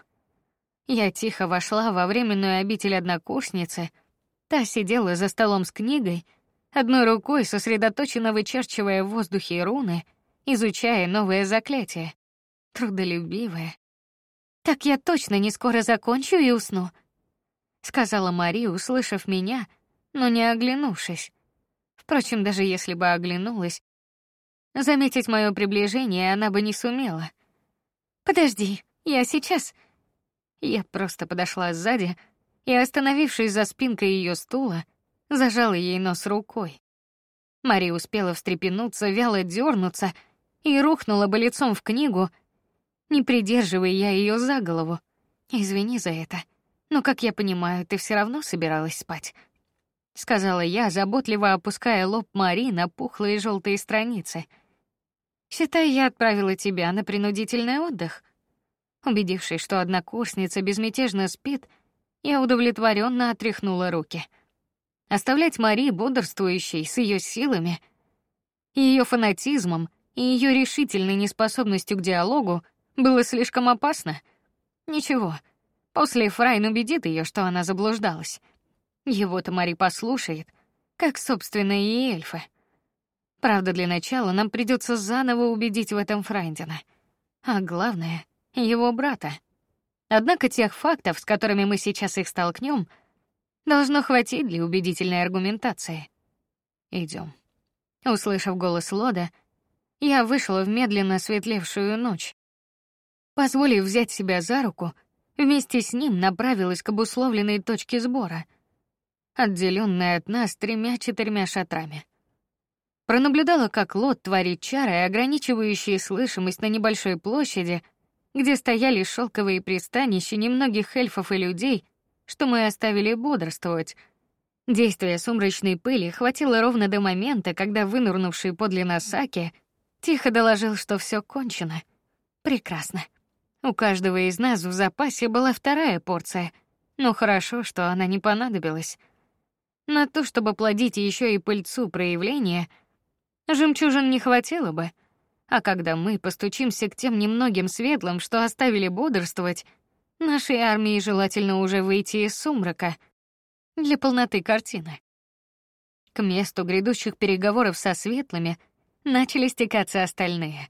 Я тихо вошла во временную обитель однокурсницы. Та сидела за столом с книгой, одной рукой сосредоточенно вычерчивая в воздухе руны, изучая новое заклятие. Трудолюбивая. Так я точно не скоро закончу и усну, сказала Мария, услышав меня, но не оглянувшись. Впрочем, даже если бы оглянулась, заметить мое приближение она бы не сумела. Подожди, я сейчас. Я просто подошла сзади и, остановившись за спинкой ее стула, зажала ей нос рукой. Мария успела встрепенуться, вяло дернуться и рухнула бы лицом в книгу, не придерживая я ее за голову. Извини за это. Но, как я понимаю, ты все равно собиралась спать, сказала я, заботливо опуская лоб Мари на пухлые желтые страницы. Считай, я отправила тебя на принудительный отдых. Убедившись, что однокурсница безмятежно спит, я удовлетворенно отряхнула руки. Оставлять Мари бодрствующей с ее силами, ее фанатизмом и ее решительной неспособностью к диалогу было слишком опасно. Ничего, после Фрайн убедит ее, что она заблуждалась. Его-то Мари послушает, как собственно и эльфы. Правда, для начала нам придется заново убедить в этом Фрайндена, а главное его брата. Однако тех фактов, с которыми мы сейчас их столкнем, должно хватить для убедительной аргументации. Идем. Услышав голос Лода, я вышла в медленно светлевшую ночь. Позволив взять себя за руку, вместе с ним направилась к обусловленной точке сбора, отделенной от нас тремя-четырьмя шатрами. Пронаблюдала, как Лот творит чары, ограничивающие слышимость на небольшой площади — где стояли шелковые пристанища немногих эльфов и людей, что мы оставили бодрствовать. Действия сумрачной пыли хватило ровно до момента, когда вынырнувший подле нас Саки тихо доложил, что все кончено. Прекрасно. У каждого из нас в запасе была вторая порция, но хорошо, что она не понадобилась. На то, чтобы плодить еще и пыльцу проявления, жемчужин не хватило бы — а когда мы постучимся к тем немногим светлым, что оставили бодрствовать, нашей армии желательно уже выйти из сумрака для полноты картины. К месту грядущих переговоров со светлыми начали стекаться остальные.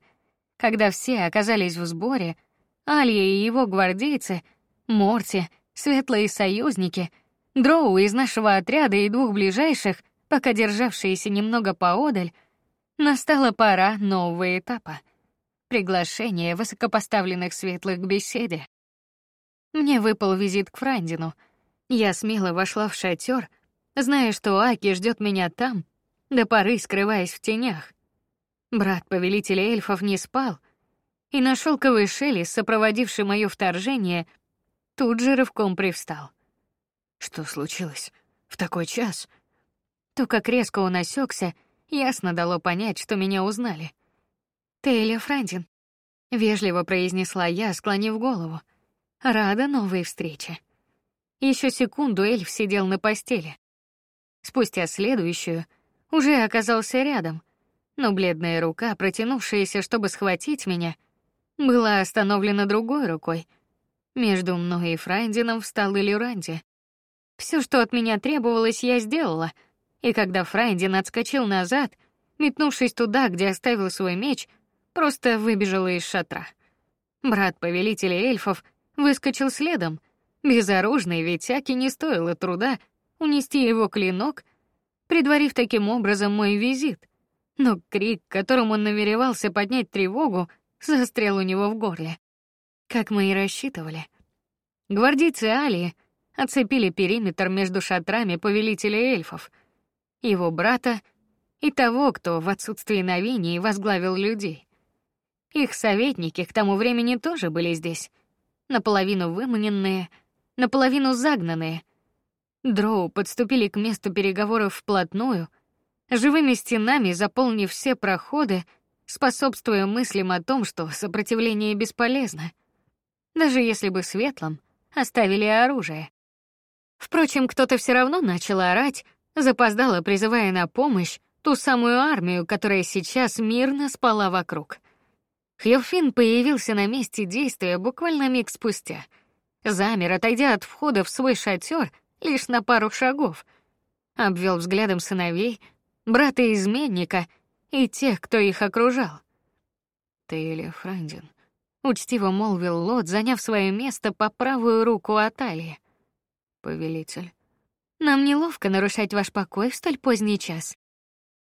Когда все оказались в сборе, Алья и его гвардейцы, Морти, светлые союзники, Дроу из нашего отряда и двух ближайших, пока державшиеся немного поодаль, Настала пора нового этапа приглашение высокопоставленных светлых к беседе. Мне выпал визит к Франдину. Я смело вошла в шатер, зная, что Аки ждет меня там, до поры скрываясь в тенях. Брат повелителя эльфов не спал, и на шелковый шелест, сопроводивший мое вторжение, тут же рывком привстал. Что случилось в такой час? То, как резко он осекся, ясно дало понять, что меня узнали. Тейля Франтин, вежливо произнесла я, склонив голову. Рада новой встрече. Еще секунду эльф сидел на постели. Спустя следующую уже оказался рядом, но бледная рука, протянувшаяся, чтобы схватить меня, была остановлена другой рукой. Между мной и Франдином встал Илюранди. Все, что от меня требовалось, я сделала — и когда Фрайдин отскочил назад, метнувшись туда, где оставил свой меч, просто выбежала из шатра. Брат повелителя эльфов выскочил следом, безоружный, ведь не стоило труда унести его клинок, предварив таким образом мой визит. Но крик, которым он намеревался поднять тревогу, застрял у него в горле. Как мы и рассчитывали. Гвардейцы Алии оцепили периметр между шатрами повелителя эльфов — его брата и того, кто в отсутствии Новинии возглавил людей. Их советники к тому времени тоже были здесь, наполовину выманенные, наполовину загнанные. Дроу подступили к месту переговоров вплотную, живыми стенами заполнив все проходы, способствуя мыслям о том, что сопротивление бесполезно, даже если бы светлым оставили оружие. Впрочем, кто-то все равно начал орать, запоздала, призывая на помощь ту самую армию, которая сейчас мирно спала вокруг. Хьюфин появился на месте действия буквально миг спустя. Замер, отойдя от входа в свой шатер лишь на пару шагов. Обвел взглядом сыновей, брата изменника и тех, кто их окружал. Ты или Франдин? Учтиво молвил Лот, заняв свое место по правую руку от Алии. Повелитель. Нам неловко нарушать ваш покой в столь поздний час.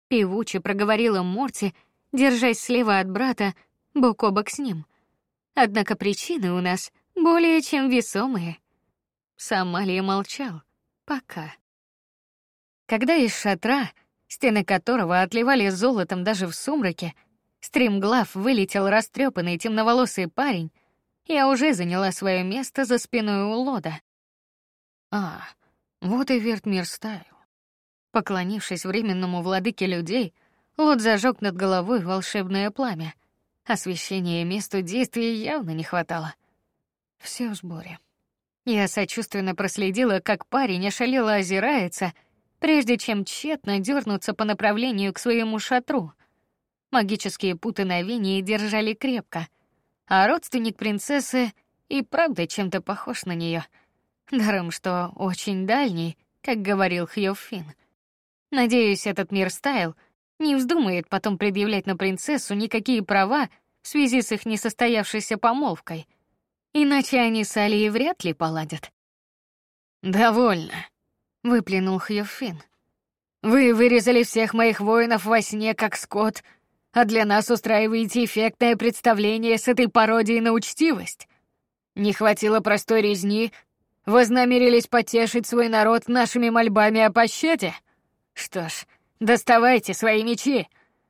Певуче проговорила Морти, держась слева от брата, бок о бок с ним. Однако причины у нас более чем весомые. Сам Алия молчал. Пока. Когда из шатра, стены которого отливали золотом даже в сумраке, стремглав вылетел растрепанный темноволосый парень, я уже заняла свое место за спиной у Лода. А, вот и Вертмир стаю. Поклонившись временному владыке людей, Лот зажег над головой волшебное пламя. Освещения месту действия явно не хватало. Все в сборе. Я сочувственно проследила, как парень ошалело озирается, прежде чем тщетно дернуться по направлению к своему шатру. Магические путы на вине держали крепко, а родственник принцессы и правда чем-то похож на нее, даром что очень дальний, как говорил Хьофин. Надеюсь, этот мир стайл не вздумает потом предъявлять на принцессу никакие права в связи с их несостоявшейся помолвкой. Иначе они с Алией вряд ли поладят. Довольно, выплюнул Хьюфин. Вы вырезали всех моих воинов во сне как скот, а для нас устраиваете эффектное представление с этой пародией на учтивость. Не хватило простой резни, вознамерились потешить свой народ нашими мольбами о пощаде. Что ж, доставайте свои мечи,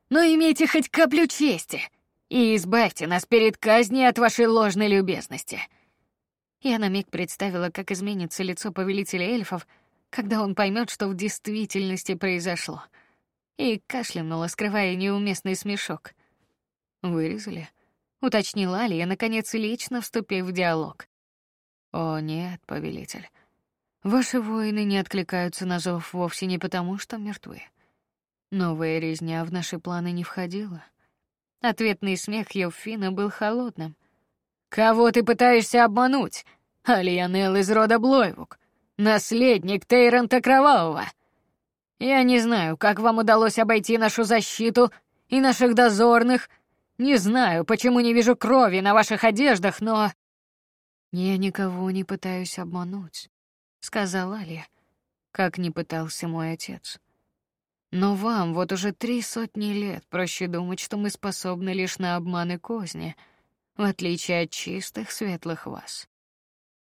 но имейте хоть каплю чести и избавьте нас перед казнью от вашей ложной любезности. Я на миг представила, как изменится лицо повелителя эльфов, когда он поймет, что в действительности произошло, и кашлянула, скрывая неуместный смешок. Вырезали, уточнила Алия, наконец лично вступив в диалог. О нет, повелитель. Ваши воины не откликаются на зов вовсе не потому, что мертвы. Новая резня в наши планы не входила. Ответный смех Йофина был холодным. Кого ты пытаешься обмануть? Алианел из рода Блойвук, наследник Тейранта Кровавого. Я не знаю, как вам удалось обойти нашу защиту и наших дозорных. Не знаю, почему не вижу крови на ваших одеждах, но я никого не пытаюсь обмануть, сказала Алия, как не пытался мой отец. Но вам вот уже три сотни лет проще думать, что мы способны лишь на обман и козни, в отличие от чистых светлых вас.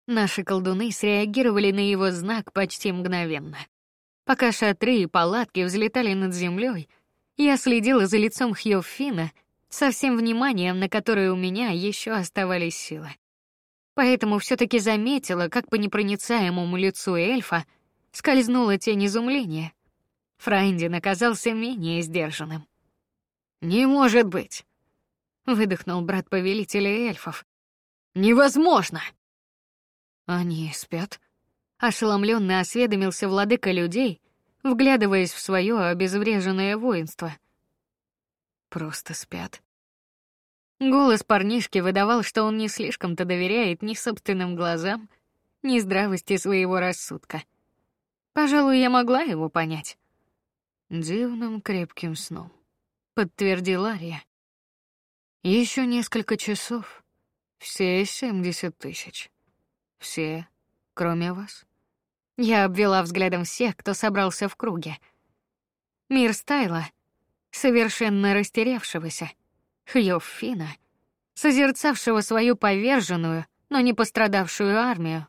Наши колдуны среагировали на его знак почти мгновенно. Пока шатры и палатки взлетали над землей, я следила за лицом Хьофина со всем вниманием, на которое у меня еще оставались силы. Поэтому все таки заметила, как по непроницаемому лицу эльфа скользнула тень изумления — Фрайндин оказался менее сдержанным. Не может быть, выдохнул брат повелителя эльфов. Невозможно. Они спят? Ошеломленно осведомился владыка людей, вглядываясь в свое обезвреженное воинство. Просто спят. Голос парнишки выдавал, что он не слишком-то доверяет ни собственным глазам, ни здравости своего рассудка. Пожалуй, я могла его понять дивным крепким сном, подтвердила Ария. Еще несколько часов. Все семьдесят тысяч. Все, кроме вас. Я обвела взглядом всех, кто собрался в круге. Мир Стайла, совершенно растерявшегося, Хьёффина, созерцавшего свою поверженную, но не пострадавшую армию,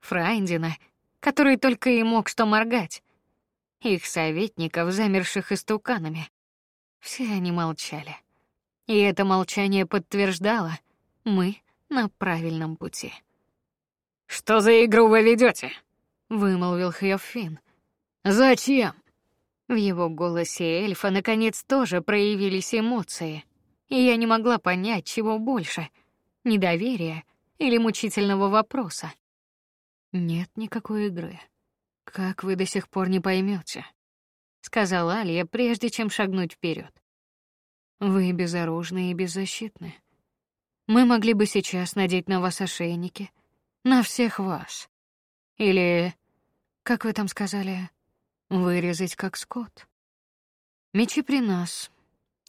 Фрайндина, который только и мог что моргать, их советников, замерших истуканами. Все они молчали. И это молчание подтверждало, мы на правильном пути. Что за игру вы ведете? вымолвил Хьофин. Зачем? В его голосе эльфа наконец тоже проявились эмоции, и я не могла понять, чего больше: недоверия или мучительного вопроса. Нет никакой игры. Как вы до сих пор не поймете, сказала Алия, прежде чем шагнуть вперед. Вы безоружны и беззащитны. Мы могли бы сейчас надеть на вас ошейники, на всех вас. Или, как вы там сказали, вырезать как скот. Мечи при нас,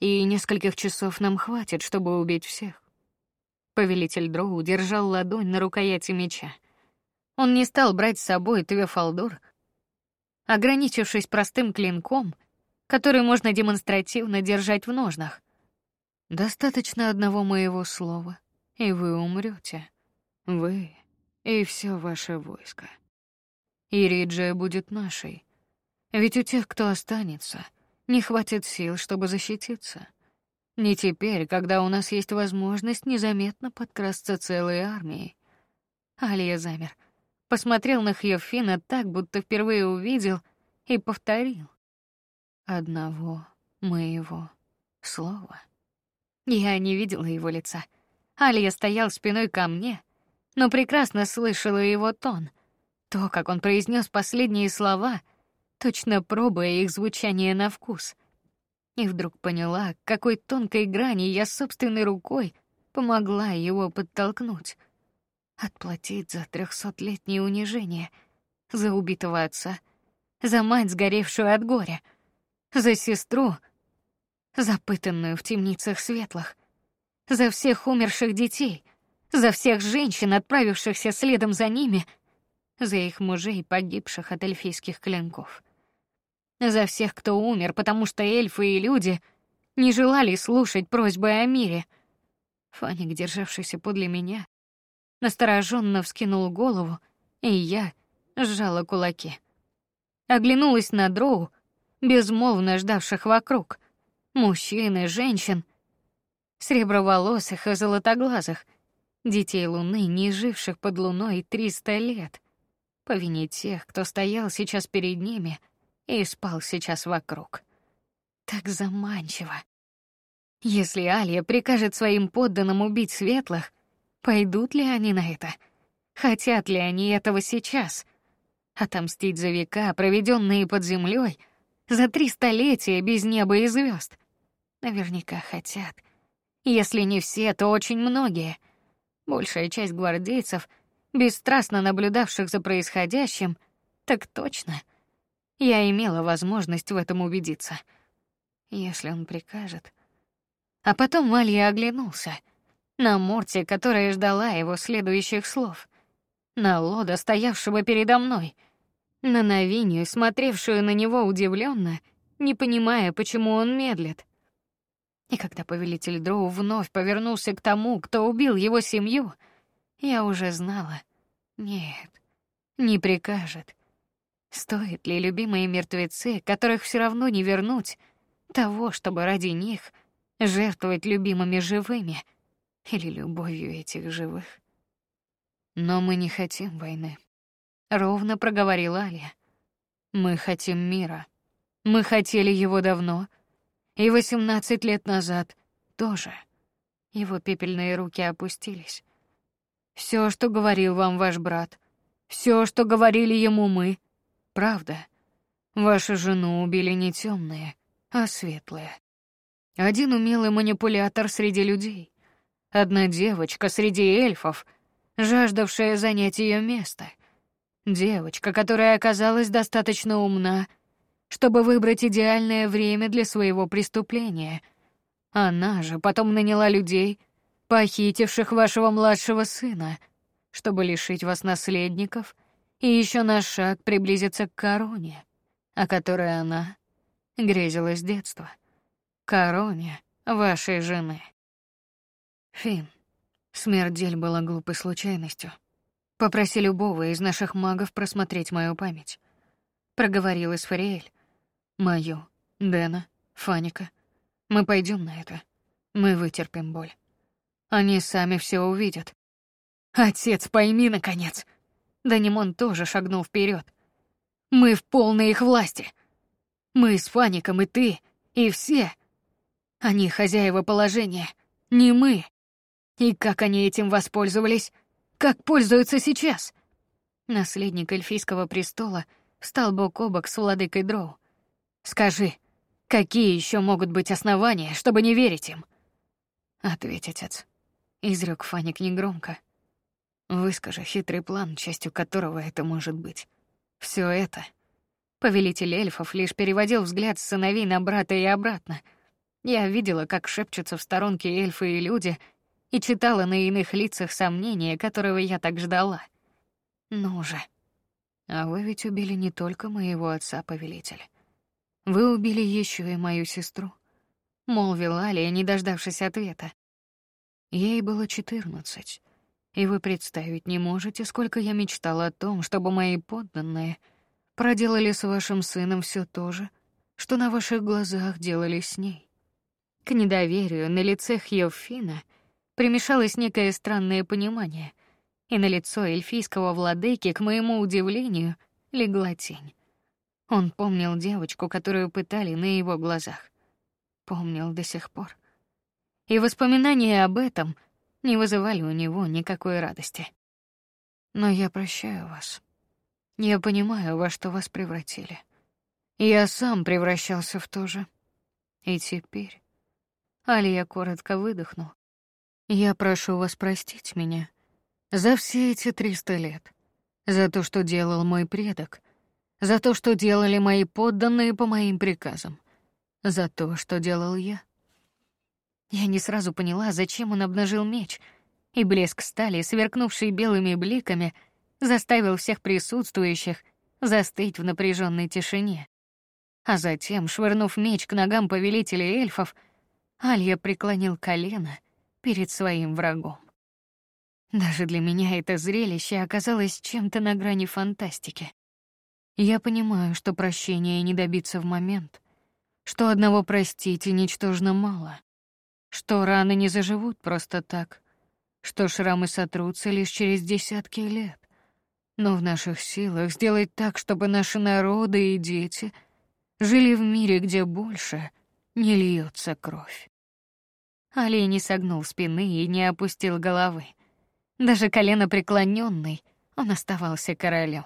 и нескольких часов нам хватит, чтобы убить всех. Повелитель Дроу держал ладонь на рукояти меча. Он не стал брать с собой Твефалдур, ограничившись простым клинком, который можно демонстративно держать в ножнах. Достаточно одного моего слова, и вы умрете. Вы и все ваше войско. Ириджия будет нашей. Ведь у тех, кто останется, не хватит сил, чтобы защититься. Не теперь, когда у нас есть возможность незаметно подкрасться целой армией. Алия замер посмотрел на Хьофина так, будто впервые увидел и повторил. Одного моего слова. Я не видела его лица. Алия стоял спиной ко мне, но прекрасно слышала его тон, то, как он произнес последние слова, точно пробуя их звучание на вкус. И вдруг поняла, какой тонкой грани я собственной рукой помогла его подтолкнуть. Отплатить за трехсотлетнее унижение, за убитого отца, за мать, сгоревшую от горя, за сестру, запытанную в темницах светлых, за всех умерших детей, за всех женщин, отправившихся следом за ними, за их мужей, погибших от эльфийских клинков, за всех, кто умер, потому что эльфы и люди не желали слушать просьбы о мире. Фаник, державшийся подле меня, настороженно вскинул голову, и я сжала кулаки. Оглянулась на дроу, безмолвно ждавших вокруг, мужчин и женщин, среброволосых и золотоглазых, детей Луны, не живших под Луной триста лет, по вине тех, кто стоял сейчас перед ними и спал сейчас вокруг. Так заманчиво. Если Алия прикажет своим подданным убить светлых, пойдут ли они на это? Хотят ли они этого сейчас? Отомстить за века, проведенные под землей, за три столетия без неба и звезд. Наверняка хотят. Если не все, то очень многие. Большая часть гвардейцев, бесстрастно наблюдавших за происходящим, так точно. Я имела возможность в этом убедиться. Если он прикажет. А потом Малья оглянулся на Морти, которая ждала его следующих слов, на Лода, стоявшего передо мной, на Навинию, смотревшую на него удивленно, не понимая, почему он медлит. И когда повелитель Дроу вновь повернулся к тому, кто убил его семью, я уже знала. Нет, не прикажет. Стоит ли любимые мертвецы, которых все равно не вернуть, того, чтобы ради них жертвовать любимыми живыми или любовью этих живых? Но мы не хотим войны, ровно проговорила Алия. Мы хотим мира. Мы хотели его давно, и восемнадцать лет назад тоже. Его пепельные руки опустились. Все, что говорил вам ваш брат, все, что говорили ему мы, правда. Вашу жену убили не темные, а светлые. Один умелый манипулятор среди людей, одна девочка среди эльфов, жаждавшая занять ее место. Девочка, которая оказалась достаточно умна, чтобы выбрать идеальное время для своего преступления. Она же потом наняла людей, похитивших вашего младшего сына, чтобы лишить вас наследников и еще на шаг приблизиться к короне, о которой она грезила с детства. Короне вашей жены. Фин, смерть была глупой случайностью. Попроси любого из наших магов просмотреть мою память. Проговорил Исфариэль, Мою, Дэна, Фаника. Мы пойдем на это. Мы вытерпим боль. Они сами все увидят. Отец, пойми наконец. Данимон тоже шагнул вперед. Мы в полной их власти. Мы с Фаником и ты, и все. Они хозяева положения, не мы. И как они этим воспользовались, как пользуются сейчас? Наследник эльфийского престола стал бок о бок с владыкой Дроу. Скажи, какие еще могут быть основания, чтобы не верить им? Ответь, отец. Изрек Фаник негромко. Выскажи хитрый план, частью которого это может быть. Все это. Повелитель эльфов лишь переводил взгляд с сыновей на брата и обратно. Я видела, как шепчутся в сторонке эльфы и люди, и читала на иных лицах сомнения, которого я так ждала. Ну же. А вы ведь убили не только моего отца, повелитель. Вы убили еще и мою сестру, молвила Алия, не дождавшись ответа. Ей было четырнадцать, и вы представить не можете, сколько я мечтала о том, чтобы мои подданные проделали с вашим сыном все то же, что на ваших глазах делали с ней. К недоверию на лице Хьёфина примешалось некое странное понимание, и на лицо эльфийского владыки, к моему удивлению, легла тень. Он помнил девочку, которую пытали на его глазах. Помнил до сих пор. И воспоминания об этом не вызывали у него никакой радости. Но я прощаю вас. Я понимаю, во что вас превратили. Я сам превращался в то же. И теперь Алия коротко выдохнул. Я прошу вас простить меня за все эти триста лет, за то, что делал мой предок, за то, что делали мои подданные по моим приказам, за то, что делал я. Я не сразу поняла, зачем он обнажил меч, и блеск стали, сверкнувший белыми бликами, заставил всех присутствующих застыть в напряженной тишине. А затем, швырнув меч к ногам повелителя эльфов, Алья преклонил колено перед своим врагом. Даже для меня это зрелище оказалось чем-то на грани фантастики. Я понимаю, что прощения не добиться в момент, что одного простить и ничтожно мало, что раны не заживут просто так, что шрамы сотрутся лишь через десятки лет. Но в наших силах сделать так, чтобы наши народы и дети жили в мире, где больше не льется кровь. Олень не согнул спины и не опустил головы. Даже колено преклоненный, он оставался королем.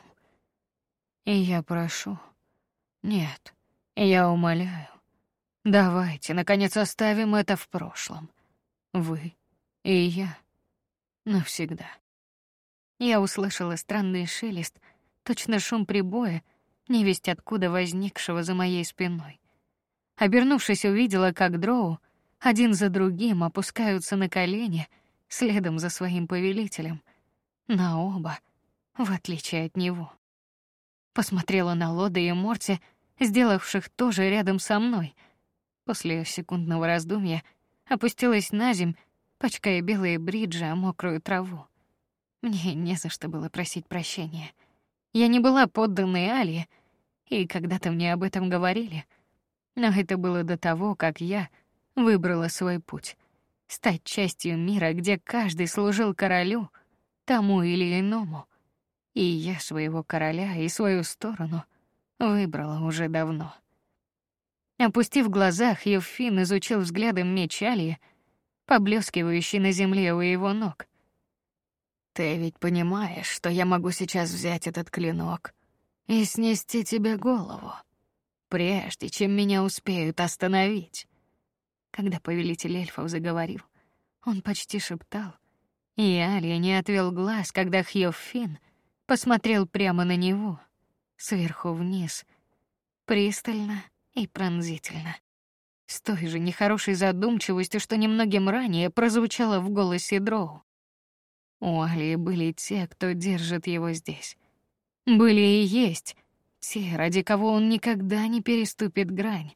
И я прошу, нет, я умоляю, давайте наконец оставим это в прошлом. Вы и я навсегда. Я услышала странный шелест, точно шум прибоя, невесть откуда возникшего за моей спиной. Обернувшись, увидела, как дроу один за другим опускаются на колени следом за своим повелителем, на оба, в отличие от него. Посмотрела на Лода и Морти, сделавших тоже рядом со мной. После секундного раздумья опустилась на земь, пачкая белые бриджи о мокрую траву. Мне не за что было просить прощения. Я не была подданной Али, и когда-то мне об этом говорили. Но это было до того, как я выбрала свой путь стать частью мира, где каждый служил королю, тому или иному. И я своего короля и свою сторону выбрала уже давно. Опустив глаза, Хьюфин изучил взглядом меч Алии, поблескивающий на земле у его ног. Ты ведь понимаешь, что я могу сейчас взять этот клинок и снести тебе голову, прежде чем меня успеют остановить. Когда повелитель эльфов заговорил, он почти шептал, и Алия не отвел глаз, когда Хьёффин посмотрел прямо на него, сверху вниз, пристально и пронзительно, с той же нехорошей задумчивостью, что немногим ранее прозвучало в голосе Дроу. У Алии были те, кто держит его здесь. Были и есть те, ради кого он никогда не переступит грань,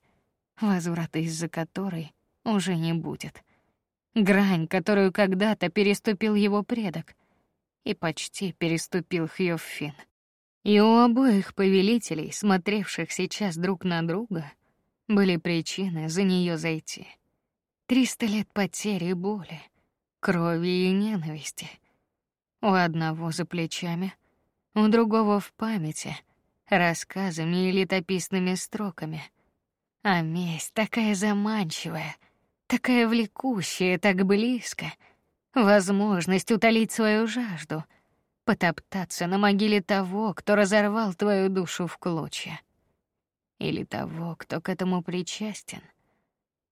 возврата из-за которой уже не будет. Грань, которую когда-то переступил его предок и почти переступил Хьёффин. И у обоих повелителей, смотревших сейчас друг на друга, были причины за нее зайти. Триста лет потери и боли, крови и ненависти. У одного за плечами, у другого в памяти, рассказами и летописными строками. А месть такая заманчивая — такая влекущая, так близко. Возможность утолить свою жажду, потоптаться на могиле того, кто разорвал твою душу в клочья, или того, кто к этому причастен,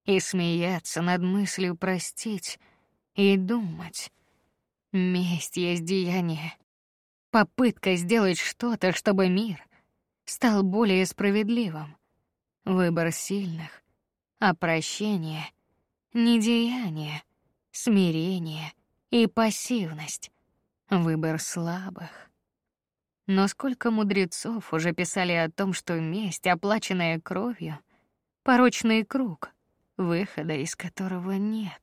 и смеяться над мыслью простить и думать. Месть есть деяние, попытка сделать что-то, чтобы мир стал более справедливым. Выбор сильных, а прощение — недеяние, смирение и пассивность, выбор слабых. Но сколько мудрецов уже писали о том, что месть, оплаченная кровью, порочный круг, выхода из которого нет.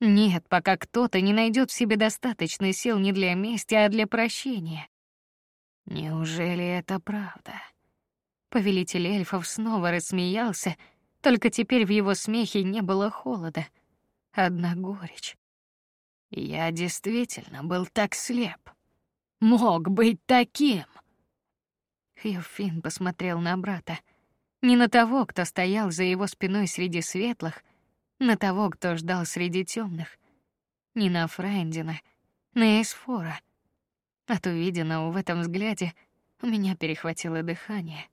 Нет, пока кто-то не найдет в себе достаточно сил не для мести, а для прощения. Неужели это правда? Повелитель эльфов снова рассмеялся, только теперь в его смехе не было холода, одна горечь. Я действительно был так слеп. Мог быть таким. Хьюфин посмотрел на брата, не на того, кто стоял за его спиной среди светлых, на того, кто ждал среди темных, не на Френдина, на Эсфора, От увиденного в этом взгляде у меня перехватило дыхание.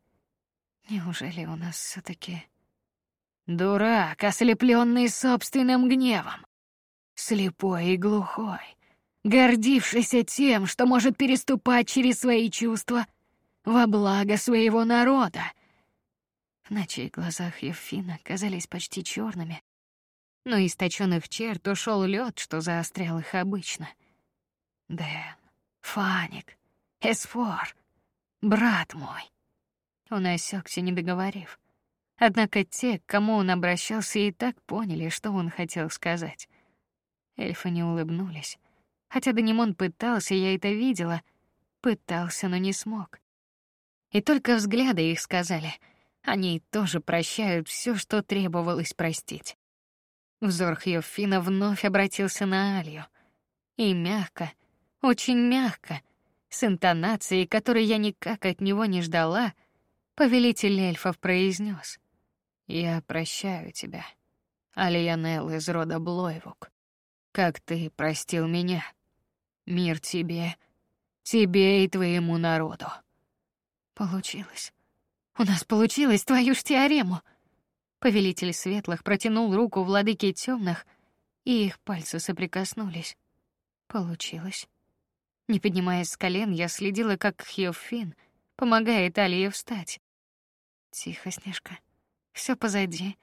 Неужели у нас все таки дурак, ослепленный собственным гневом, слепой и глухой, гордившийся тем, что может переступать через свои чувства во благо своего народа? В ночи глазах Евфина казались почти черными, но из точёных черт ушел лед, что заострял их обычно. Дэн, Фаник, Эсфор, брат мой. Он осекся, не договорив. Однако те, к кому он обращался, и так поняли, что он хотел сказать. Эльфы не улыбнулись, хотя Данимон пытался, я это видела, пытался, но не смог. И только взгляды их сказали, они тоже прощают все, что требовалось простить. Взор Хьёфина вновь обратился на Алью, и мягко, очень мягко, с интонацией, которой я никак от него не ждала, повелитель эльфов произнес: "Я прощаю тебя, Алиянел из рода Блойвук, как ты простил меня. Мир тебе, тебе и твоему народу". Получилось. У нас получилось твою ж теорему. Повелитель светлых протянул руку владыке темных, и их пальцы соприкоснулись. Получилось. Не поднимаясь с колен, я следила, как Хьёфин помогает Алие встать. Тихо, Снежка. Все позади.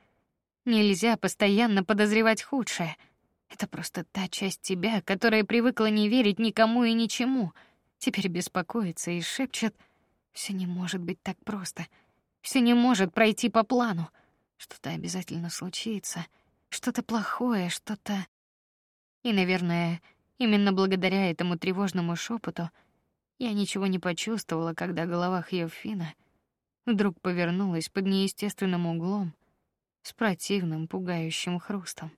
Нельзя постоянно подозревать худшее. Это просто та часть тебя, которая привыкла не верить никому и ничему, теперь беспокоится и шепчет: все не может быть так просто. Все не может пройти по плану. Что-то обязательно случится, что-то плохое, что-то. И, наверное, Именно благодаря этому тревожному шепоту я ничего не почувствовала, когда голова Хьёфина вдруг повернулась под неестественным углом с противным, пугающим хрустом.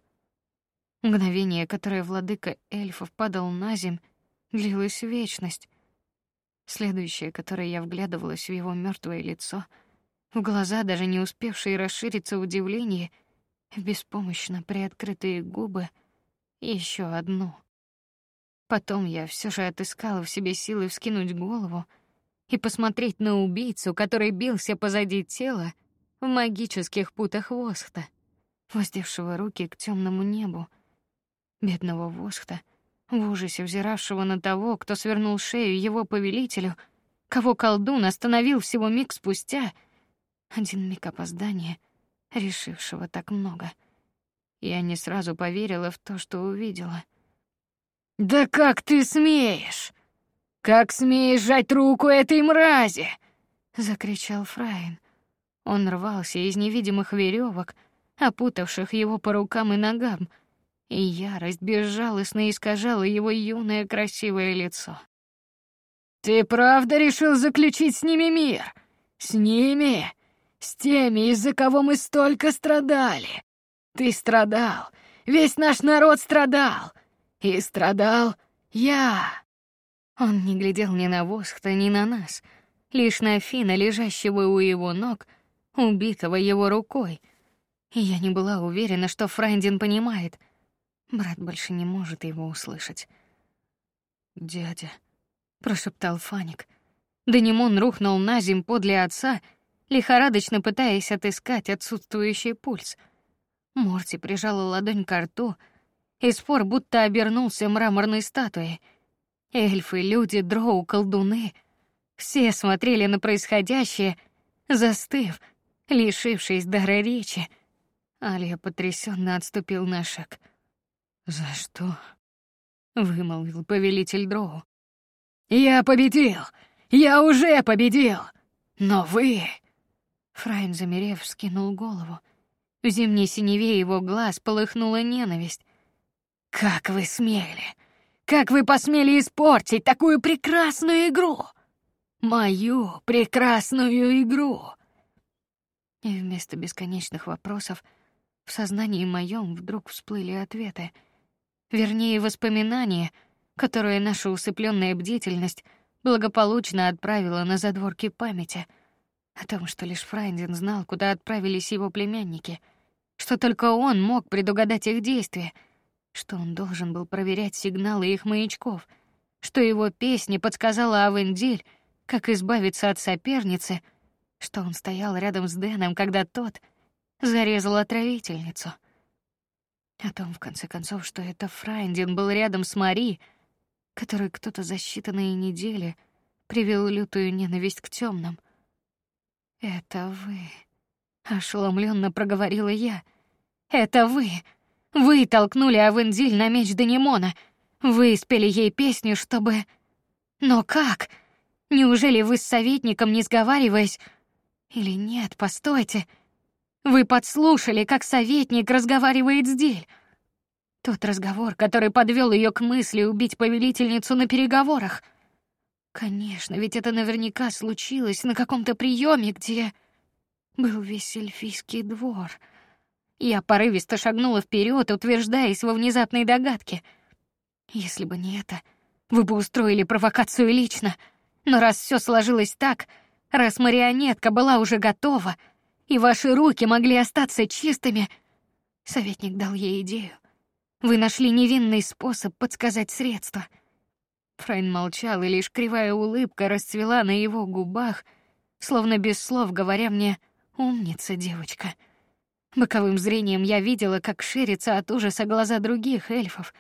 Мгновение, которое владыка эльфов падал на земь, длилось вечность. Следующее, которое я вглядывалась в его мертвое лицо, в глаза, даже не успевшие расшириться удивление, беспомощно приоткрытые губы, еще одно — Потом я все же отыскала в себе силы вскинуть голову и посмотреть на убийцу, который бился позади тела в магических путах Восхта, воздевшего руки к темному небу, бедного Восхта, в ужасе взиравшего на того, кто свернул шею его повелителю, кого колдун остановил всего миг спустя, один миг опоздания, решившего так много. Я не сразу поверила в то, что увидела — да как ты смеешь? Как смеешь жать руку этой мрази? закричал Фрайн. Он рвался из невидимых веревок, опутавших его по рукам и ногам, и ярость безжалостно искажала его юное красивое лицо. Ты правда решил заключить с ними мир? С ними, с теми, из-за кого мы столько страдали. Ты страдал, весь наш народ страдал. И страдал я. Он не глядел ни на Восхта, ни на нас, лишь на Фина, лежащего у его ног, убитого его рукой. И я не была уверена, что Фрайндин понимает. Брат больше не может его услышать. «Дядя», — прошептал Фаник. Данимон рухнул на земь подле отца, лихорадочно пытаясь отыскать отсутствующий пульс. Морти прижала ладонь к рту, и спор будто обернулся мраморной статуей. Эльфы, люди, дроу, колдуны — все смотрели на происходящее, застыв, лишившись дара речи. Алия потрясенно отступил на шаг. «За что?» — вымолвил повелитель дроу. «Я победил! Я уже победил! Но вы...» Фрайн, замерев, скинул голову. В зимней синеве его глаз полыхнула ненависть. Как вы смели? Как вы посмели испортить такую прекрасную игру? Мою прекрасную игру. И вместо бесконечных вопросов в сознании моем вдруг всплыли ответы, вернее воспоминания, которые наша усыпленная бдительность благополучно отправила на задворки памяти. О том, что лишь Фрайнден знал, куда отправились его племянники, что только он мог предугадать их действия — что он должен был проверять сигналы их маячков, что его песня подсказала Авендиль, как избавиться от соперницы, что он стоял рядом с Дэном, когда тот зарезал отравительницу. О том, в конце концов, что это Фрайндин был рядом с Мари, которой кто-то за считанные недели привел лютую ненависть к темным. Это вы, ошеломленно проговорила я. Это вы. Вы толкнули Авендиль на меч Данимона. Вы спели ей песню, чтобы Но как? Неужели вы с советником не сговариваясь или нет, постойте. Вы подслушали, как советник разговаривает с Диль. Тот разговор, который подвел ее к мысли убить повелительницу на переговорах. Конечно, ведь это наверняка случилось на каком-то приеме, где был весь эльфийский двор. Я порывисто шагнула вперед, утверждаясь во внезапной догадке. Если бы не это, вы бы устроили провокацию лично. Но раз все сложилось так, раз марионетка была уже готова, и ваши руки могли остаться чистыми, советник дал ей идею. Вы нашли невинный способ подсказать средства. Фрайн молчал, и лишь кривая улыбка расцвела на его губах, словно без слов говоря мне: "Умница, девочка". Боковым зрением я видела, как ширится от ужаса глаза других эльфов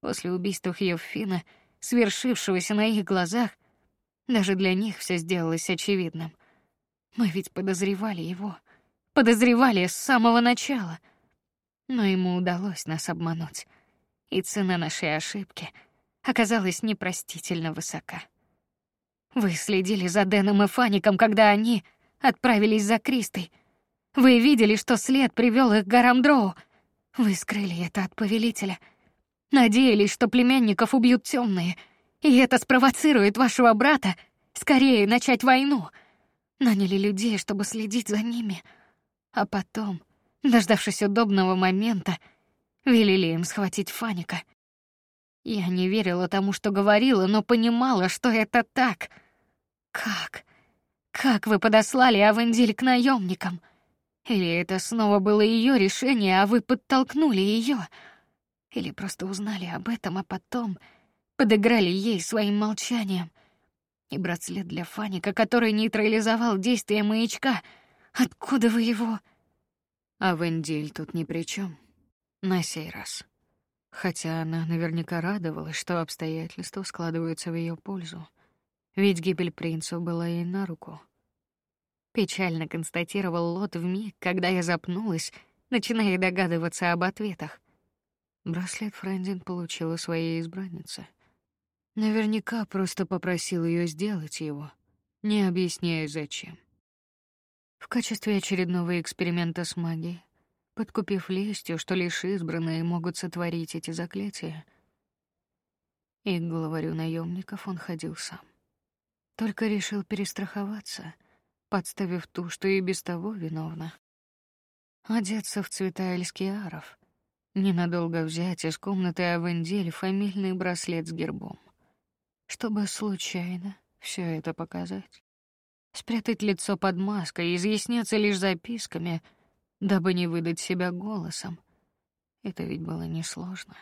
после убийства Хьёффина, свершившегося на их глазах. Даже для них все сделалось очевидным. Мы ведь подозревали его, подозревали с самого начала но ему удалось нас обмануть, и цена нашей ошибки оказалась непростительно высока. Вы следили за Дэном и Фаником, когда они отправились за Кристой. Вы видели, что след привел их к горам Дроу. Вы скрыли это от повелителя. Надеялись, что племянников убьют темные, и это спровоцирует вашего брата скорее начать войну. Наняли людей, чтобы следить за ними, а потом дождавшись удобного момента, велели им схватить Фаника. Я не верила тому, что говорила, но понимала, что это так. Как? Как вы подослали Авендиль к наемникам? Или это снова было ее решение, а вы подтолкнули ее? Или просто узнали об этом, а потом подыграли ей своим молчанием? И браслет для Фаника, который нейтрализовал действие маячка, откуда вы его? А Вендиль тут ни при чем. На сей раз. Хотя она наверняка радовалась, что обстоятельства складываются в ее пользу. Ведь гибель принца была ей на руку. Печально констатировал Лот в миг, когда я запнулась, начиная догадываться об ответах. Браслет Френдин получила своей избраннице. Наверняка просто попросил ее сделать его, не объясняя зачем в качестве очередного эксперимента с магией, подкупив лестью, что лишь избранные могут сотворить эти заклятия. И к главарю наемников он ходил сам. Только решил перестраховаться, подставив ту, что и без того виновна. Одеться в цвета эльскиаров, ненадолго взять из комнаты Авендель фамильный браслет с гербом, чтобы случайно все это показать спрятать лицо под маской и изъясняться лишь записками, дабы не выдать себя голосом. Это ведь было несложно.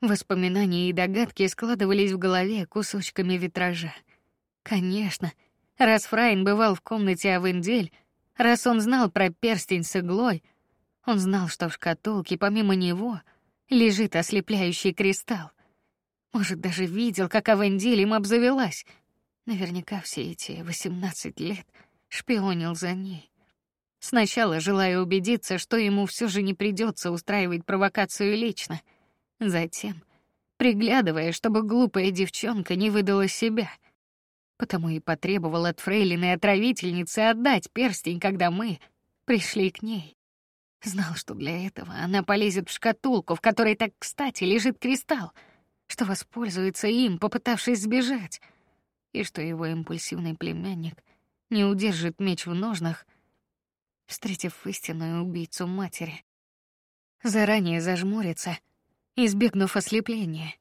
Воспоминания и догадки складывались в голове кусочками витража. Конечно, раз Фрайн бывал в комнате Авендель, раз он знал про перстень с иглой, он знал, что в шкатулке помимо него лежит ослепляющий кристалл. Может, даже видел, как Авендель им обзавелась — Наверняка все эти восемнадцать лет шпионил за ней. Сначала желая убедиться, что ему все же не придется устраивать провокацию лично, затем приглядывая, чтобы глупая девчонка не выдала себя. Потому и потребовал от фрейлины отравительницы отдать перстень, когда мы пришли к ней. Знал, что для этого она полезет в шкатулку, в которой так кстати лежит кристалл, что воспользуется им, попытавшись сбежать и что его импульсивный племянник не удержит меч в ножнах, встретив истинную убийцу матери. Заранее зажмуриться, избегнув ослепления,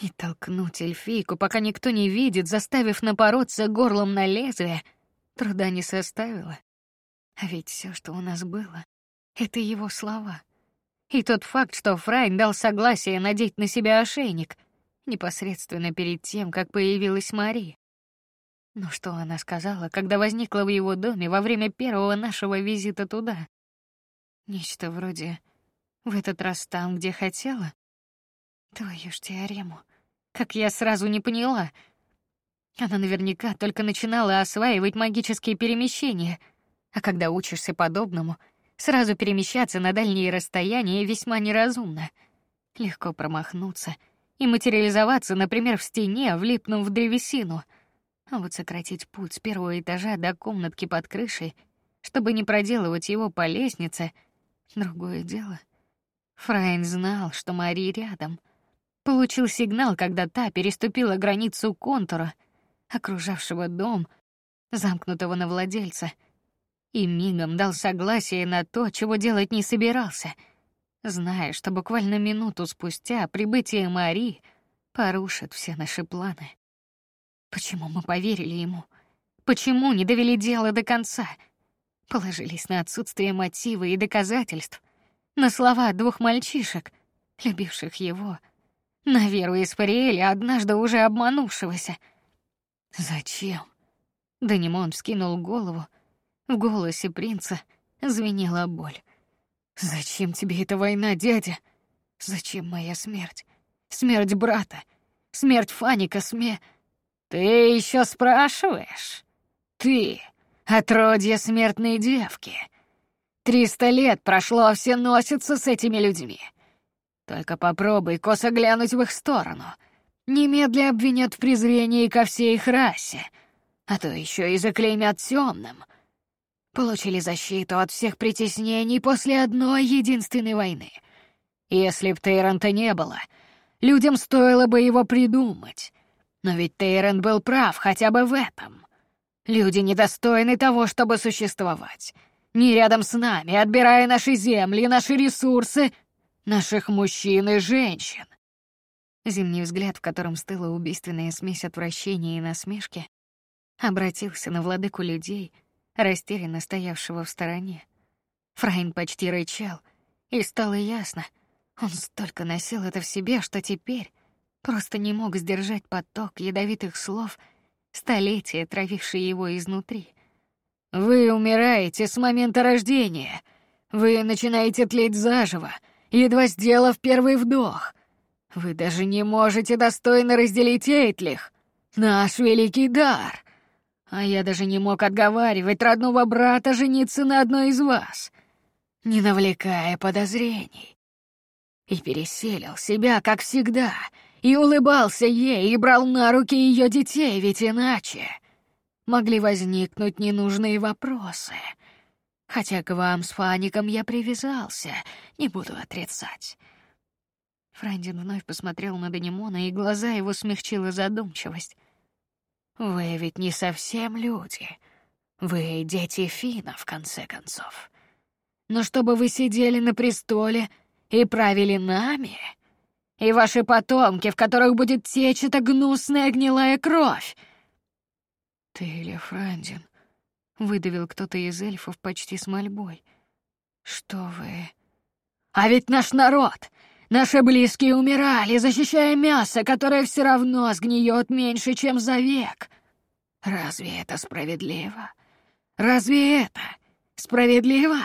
и толкнуть эльфийку, пока никто не видит, заставив напороться горлом на лезвие, труда не составило. А ведь все, что у нас было, это его слова. И тот факт, что Фрайн дал согласие надеть на себя ошейник, непосредственно перед тем, как появилась Мари. Но что она сказала, когда возникла в его доме во время первого нашего визита туда? Нечто вроде «в этот раз там, где хотела». Твою ж теорему. Как я сразу не поняла. Она наверняка только начинала осваивать магические перемещения, а когда учишься подобному, сразу перемещаться на дальние расстояния весьма неразумно. Легко промахнуться и материализоваться, например, в стене, влипнув в древесину. А вот сократить путь с первого этажа до комнатки под крышей, чтобы не проделывать его по лестнице, другое дело. Фрайн знал, что Мари рядом. Получил сигнал, когда та переступила границу контура, окружавшего дом, замкнутого на владельца, и мигом дал согласие на то, чего делать не собирался, зная, что буквально минуту спустя прибытие Мари порушит все наши планы. Почему мы поверили ему? Почему не довели дело до конца? Положились на отсутствие мотива и доказательств, на слова двух мальчишек, любивших его, на веру Испариэля, однажды уже обманувшегося. Зачем? Данимон вскинул голову. В голосе принца звенела боль. Зачем тебе эта война, дядя? Зачем моя смерть? Смерть брата, смерть Фаника, сме... Ты еще спрашиваешь? Ты, отродье смертной девки. Триста лет прошло, а все носятся с этими людьми. Только попробуй косо глянуть в их сторону. Немедля обвинят в презрении ко всей их расе, а то еще и заклеймят темным. Получили защиту от всех притеснений после одной единственной войны. Если б Тейранта не было, людям стоило бы его придумать. Но ведь Тейран был прав хотя бы в этом. Люди недостойны того, чтобы существовать. Не рядом с нами, отбирая наши земли, наши ресурсы — наших мужчин и женщин. Зимний взгляд, в котором стыла убийственная смесь отвращения и насмешки, обратился на владыку людей, растерянно стоявшего в стороне. Фрайн почти рычал, и стало ясно, он столько носил это в себе, что теперь просто не мог сдержать поток ядовитых слов, столетия травившие его изнутри. Вы умираете с момента рождения. Вы начинаете тлеть заживо, едва сделав первый вдох. Вы даже не можете достойно разделить Эйтлих, наш великий дар. А я даже не мог отговаривать родного брата жениться на одной из вас, не навлекая подозрений. И переселил себя, как всегда, и улыбался ей, и брал на руки ее детей, ведь иначе могли возникнуть ненужные вопросы — Хотя к вам с Фаником я привязался, не буду отрицать. Франдин вновь посмотрел на Данимона, и глаза его смягчила задумчивость. Вы ведь не совсем люди. Вы дети Фина, в конце концов. Но чтобы вы сидели на престоле и правили нами, и ваши потомки, в которых будет течь эта гнусная гнилая кровь. Ты или Франдин, выдавил кто-то из эльфов почти с мольбой. Что вы? А ведь наш народ, наши близкие умирали, защищая мясо, которое все равно сгниет меньше, чем за век. Разве это справедливо? Разве это справедливо?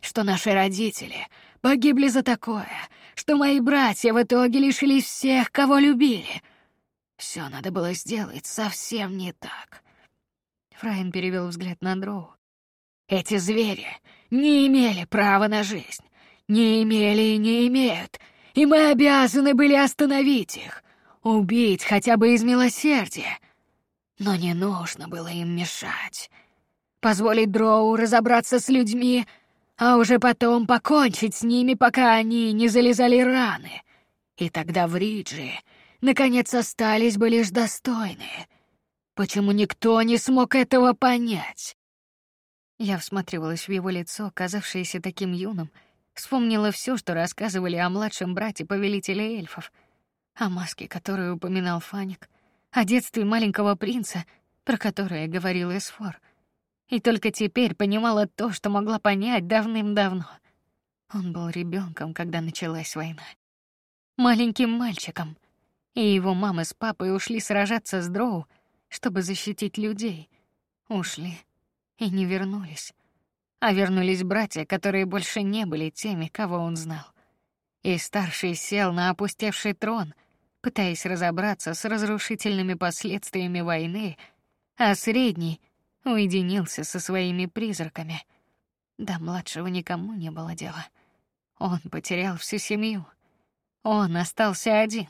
Что наши родители погибли за такое, что мои братья в итоге лишились всех, кого любили. Все надо было сделать совсем не так. Фрайн перевел взгляд на Дроу. Эти звери не имели права на жизнь. Не имели и не имеют. И мы обязаны были остановить их. Убить хотя бы из милосердия. Но не нужно было им мешать. Позволить Дроу разобраться с людьми, а уже потом покончить с ними, пока они не залезали раны. И тогда в Риджи наконец остались бы лишь достойные, Почему никто не смог этого понять? Я всматривалась в его лицо, казавшееся таким юным, вспомнила все, что рассказывали о младшем брате повелителя эльфов, о маске, которую упоминал Фаник, о детстве маленького принца, про которое говорил Эсфор. И только теперь понимала то, что могла понять давным-давно. Он был ребенком, когда началась война. Маленьким мальчиком. и его мама с папой ушли сражаться с Дроу, чтобы защитить людей. Ушли и не вернулись. А вернулись братья, которые больше не были теми, кого он знал. И старший сел на опустевший трон, пытаясь разобраться с разрушительными последствиями войны, а средний уединился со своими призраками. До младшего никому не было дела. Он потерял всю семью. Он остался один.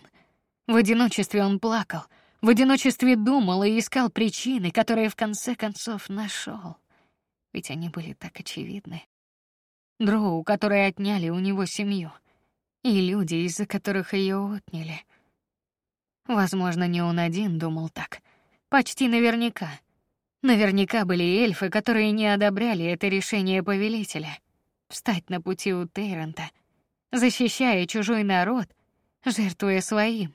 В одиночестве он плакал, в одиночестве думал и искал причины, которые в конце концов нашел. Ведь они были так очевидны. Дроу, которые отняли у него семью, и люди, из-за которых ее отняли. Возможно, не он один думал так. Почти наверняка. Наверняка были эльфы, которые не одобряли это решение повелителя встать на пути у Тейрента, защищая чужой народ, жертвуя своим.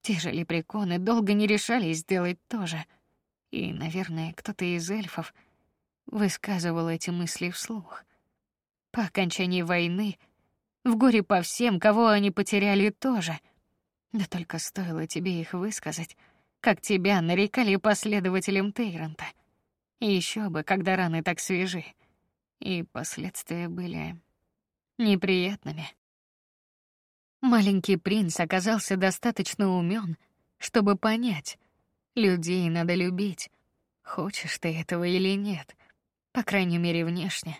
Те же лепреконы долго не решались сделать то же. И, наверное, кто-то из эльфов высказывал эти мысли вслух. По окончании войны, в горе по всем, кого они потеряли тоже. Да только стоило тебе их высказать, как тебя нарекали последователем Тейрента. И еще бы, когда раны так свежи. И последствия были неприятными. Маленький принц оказался достаточно умен, чтобы понять, людей надо любить, хочешь ты этого или нет, по крайней мере внешне,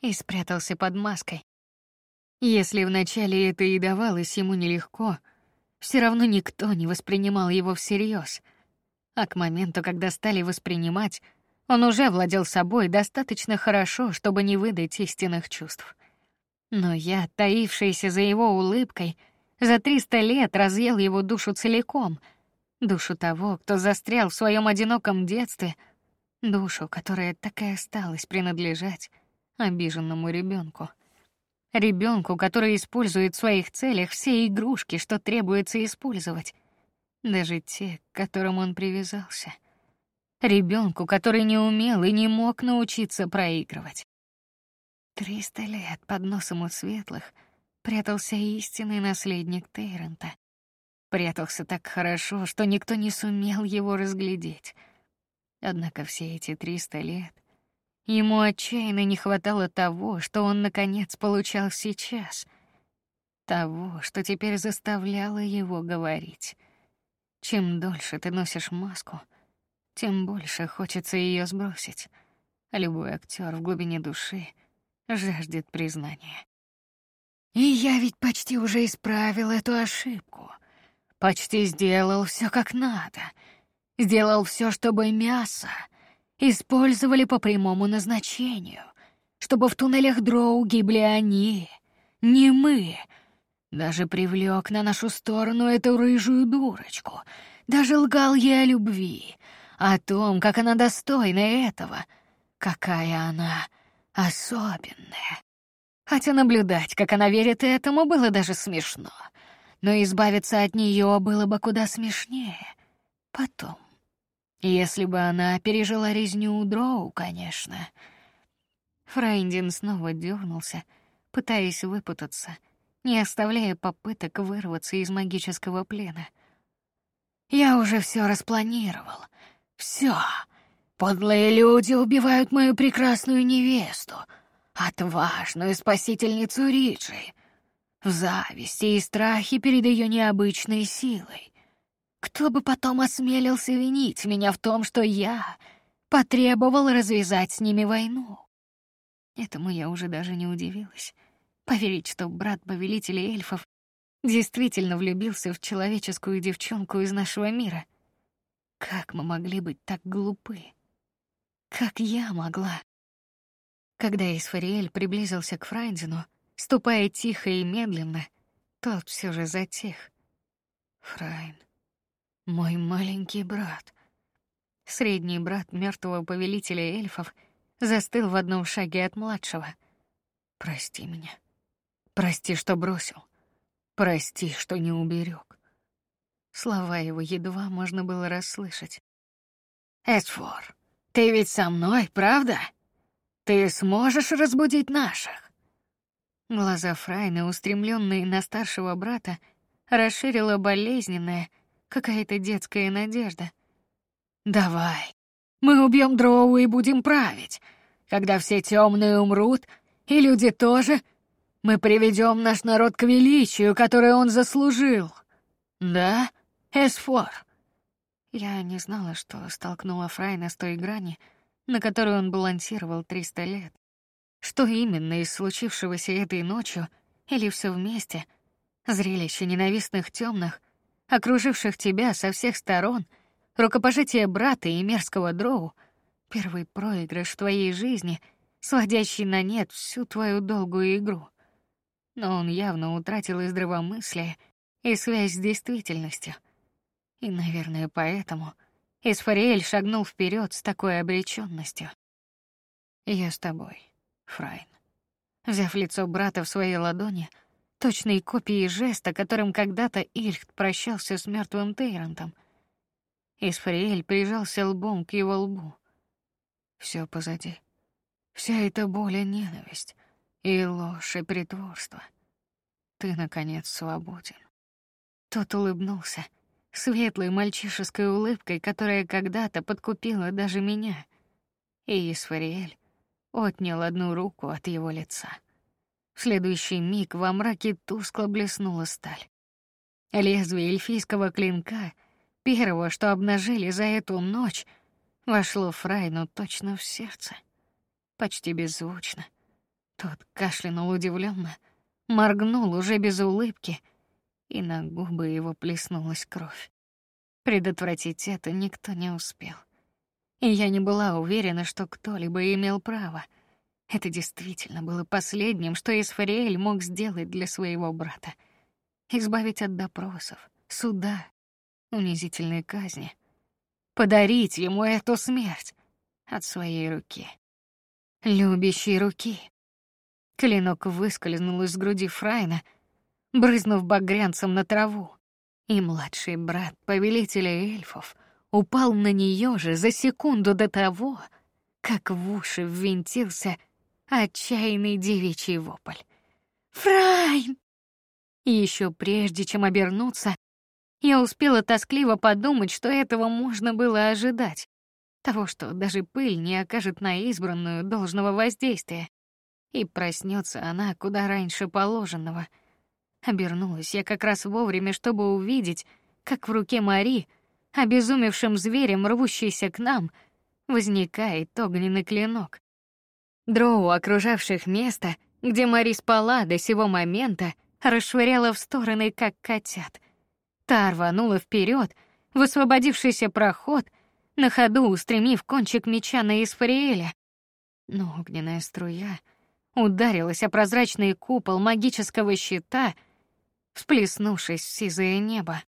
и спрятался под маской. Если вначале это и давалось ему нелегко, все равно никто не воспринимал его всерьез. А к моменту, когда стали воспринимать, он уже владел собой достаточно хорошо, чтобы не выдать истинных чувств. Но я, таившаяся за его улыбкой, за триста лет разъел его душу целиком, душу того, кто застрял в своем одиноком детстве, душу, которая так и осталась принадлежать обиженному ребенку, ребенку, который использует в своих целях все игрушки, что требуется использовать, даже те, к которым он привязался. Ребенку, который не умел и не мог научиться проигрывать. Триста лет под носом у светлых прятался истинный наследник Тейрента. Прятался так хорошо, что никто не сумел его разглядеть. Однако все эти триста лет ему отчаянно не хватало того, что он наконец получал сейчас, того, что теперь заставляло его говорить. Чем дольше ты носишь маску, тем больше хочется ее сбросить. Любой актер в глубине души жаждет признания. И я ведь почти уже исправил эту ошибку. Почти сделал все как надо. Сделал все, чтобы мясо использовали по прямому назначению, чтобы в туннелях Дроу гибли они, не мы. Даже привлек на нашу сторону эту рыжую дурочку, даже лгал ей о любви, о том, как она достойна этого, какая она особенная. Хотя наблюдать, как она верит этому, было даже смешно. Но избавиться от нее было бы куда смешнее. Потом. Если бы она пережила резню у Дроу, конечно. Фрайндин снова дернулся, пытаясь выпутаться, не оставляя попыток вырваться из магического плена. Я уже все распланировал. Все. Подлые люди убивают мою прекрасную невесту, отважную спасительницу Риджи, в зависти и страхе перед ее необычной силой. Кто бы потом осмелился винить меня в том, что я потребовал развязать с ними войну? Этому я уже даже не удивилась. Поверить, что брат повелителя эльфов действительно влюбился в человеческую девчонку из нашего мира — как мы могли быть так глупы? Как я могла? Когда Исфариэль приблизился к Фрайдзену, ступая тихо и медленно, тот все же затих. Фрайн, мой маленький брат. Средний брат мертвого повелителя эльфов застыл в одном шаге от младшего. Прости меня. Прости, что бросил. Прости, что не уберег. Слова его едва можно было расслышать. Эсфор, ты ведь со мной, правда? Ты сможешь разбудить наших? Глаза Фрайна, устремленные на старшего брата, расширила болезненная, какая-то детская надежда. Давай, мы убьем Дроу и будем править. Когда все темные умрут, и люди тоже, мы приведем наш народ к величию, которое он заслужил. Да, Эсфор. Я не знала, что столкнула Фрайна с той грани, на которой он балансировал триста лет. Что именно из случившегося этой ночью или все вместе? Зрелище ненавистных темных, окруживших тебя со всех сторон, рукопожатие брата и мерзкого дроу, первый проигрыш в твоей жизни, сводящий на нет всю твою долгую игру. Но он явно утратил и здравомыслие, и связь с действительностью. И, наверное, поэтому Исфариэль шагнул вперед с такой обреченностью. Я с тобой, Фрайн. Взяв лицо брата в свои ладони, точной копией жеста, которым когда-то Ильхт прощался с мертвым Тейрантом, Исфариэль прижался лбом к его лбу. Все позади. Вся эта боль и ненависть, и ложь, и притворство. Ты, наконец, свободен. Тот улыбнулся, светлой мальчишеской улыбкой, которая когда-то подкупила даже меня. И Исфариэль отнял одну руку от его лица. В следующий миг во мраке тускло блеснула сталь. Лезвие эльфийского клинка, первого, что обнажили за эту ночь, вошло Фрайну точно в сердце, почти беззвучно. Тот кашлянул удивленно, моргнул уже без улыбки — и на губы его плеснулась кровь. Предотвратить это никто не успел. И я не была уверена, что кто-либо имел право. Это действительно было последним, что Исфариэль мог сделать для своего брата. Избавить от допросов, суда, унизительной казни. Подарить ему эту смерть от своей руки. Любящей руки. Клинок выскользнул из груди Фрайна — брызнув багрянцем на траву. И младший брат повелителя эльфов упал на нее же за секунду до того, как в уши ввинтился отчаянный девичий вопль. Фрайн! Еще прежде, чем обернуться, я успела тоскливо подумать, что этого можно было ожидать, того, что даже пыль не окажет на избранную должного воздействия, и проснется она куда раньше положенного — Обернулась я как раз вовремя, чтобы увидеть, как в руке Мари, обезумевшим зверем, рвущийся к нам, возникает огненный клинок. Дроу, окружавших место, где Мари спала до сего момента, расшвыряла в стороны, как котят. Та рванула вперед, в освободившийся проход, на ходу устремив кончик меча на Исфариэля. Но огненная струя ударилась о прозрачный купол магического щита — всплеснувшись в сизое небо.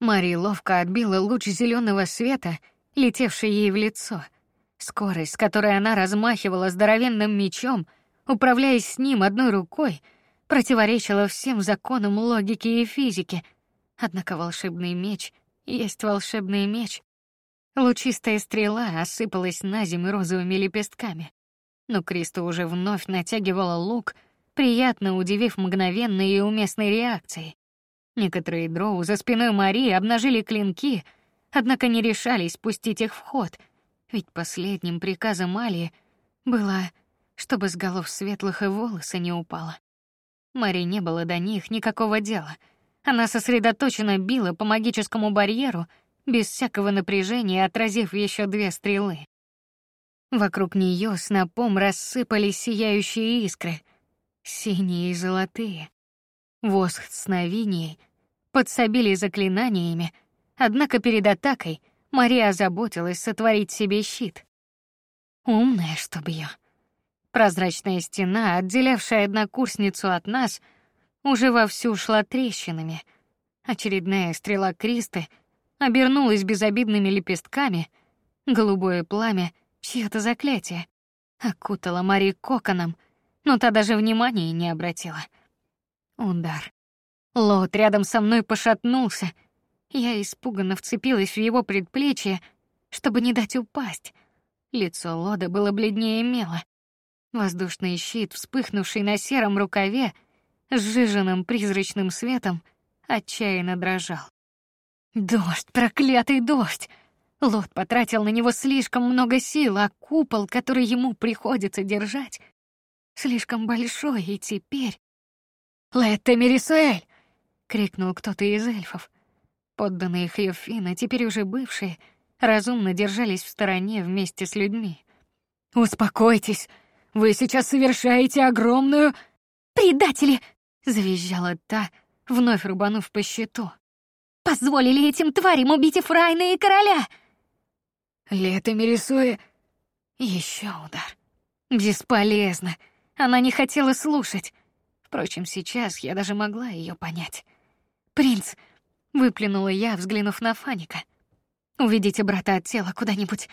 Мари ловко отбила луч зеленого света, летевший ей в лицо. Скорость, с которой она размахивала здоровенным мечом, управляясь с ним одной рукой, противоречила всем законам логики и физики. Однако волшебный меч есть волшебный меч. Лучистая стрела осыпалась на землю розовыми лепестками. Но Криста уже вновь натягивала лук — приятно удивив мгновенной и уместной реакцией. Некоторые дроу за спиной Марии обнажили клинки, однако не решались пустить их в ход, ведь последним приказом Алии было, чтобы с голов светлых и волосы не упало. Марии не было до них никакого дела. Она сосредоточенно била по магическому барьеру, без всякого напряжения отразив еще две стрелы. Вокруг нее снопом рассыпались сияющие искры — синие и золотые. Воск сновидений подсобили заклинаниями, однако перед атакой Мария озаботилась сотворить себе щит. Умная, чтоб я. Прозрачная стена, отделявшая однокурсницу от нас, уже вовсю шла трещинами. Очередная стрела Кристы обернулась безобидными лепестками, голубое пламя, чье-то заклятие, окутало Мари коконом — но та даже внимания не обратила. Удар. Лот рядом со мной пошатнулся. Я испуганно вцепилась в его предплечье, чтобы не дать упасть. Лицо Лода было бледнее мела. Воздушный щит, вспыхнувший на сером рукаве, с сжиженным призрачным светом, отчаянно дрожал. Дождь, проклятый дождь! Лот потратил на него слишком много сил, а купол, который ему приходится держать, слишком большой, и теперь... «Летте Мерисуэль!» — крикнул кто-то из эльфов. Подданные Хьюфина, теперь уже бывшие, разумно держались в стороне вместе с людьми. «Успокойтесь! Вы сейчас совершаете огромную...» «Предатели!» — завизжала та, вновь рубанув по щиту. «Позволили этим тварям убить Эфрайна и короля!» Лето Мерисуэ... Еще удар. Бесполезно. Она не хотела слушать. Впрочем, сейчас я даже могла ее понять. «Принц!» — выплюнула я, взглянув на Фаника. «Уведите брата от тела куда-нибудь».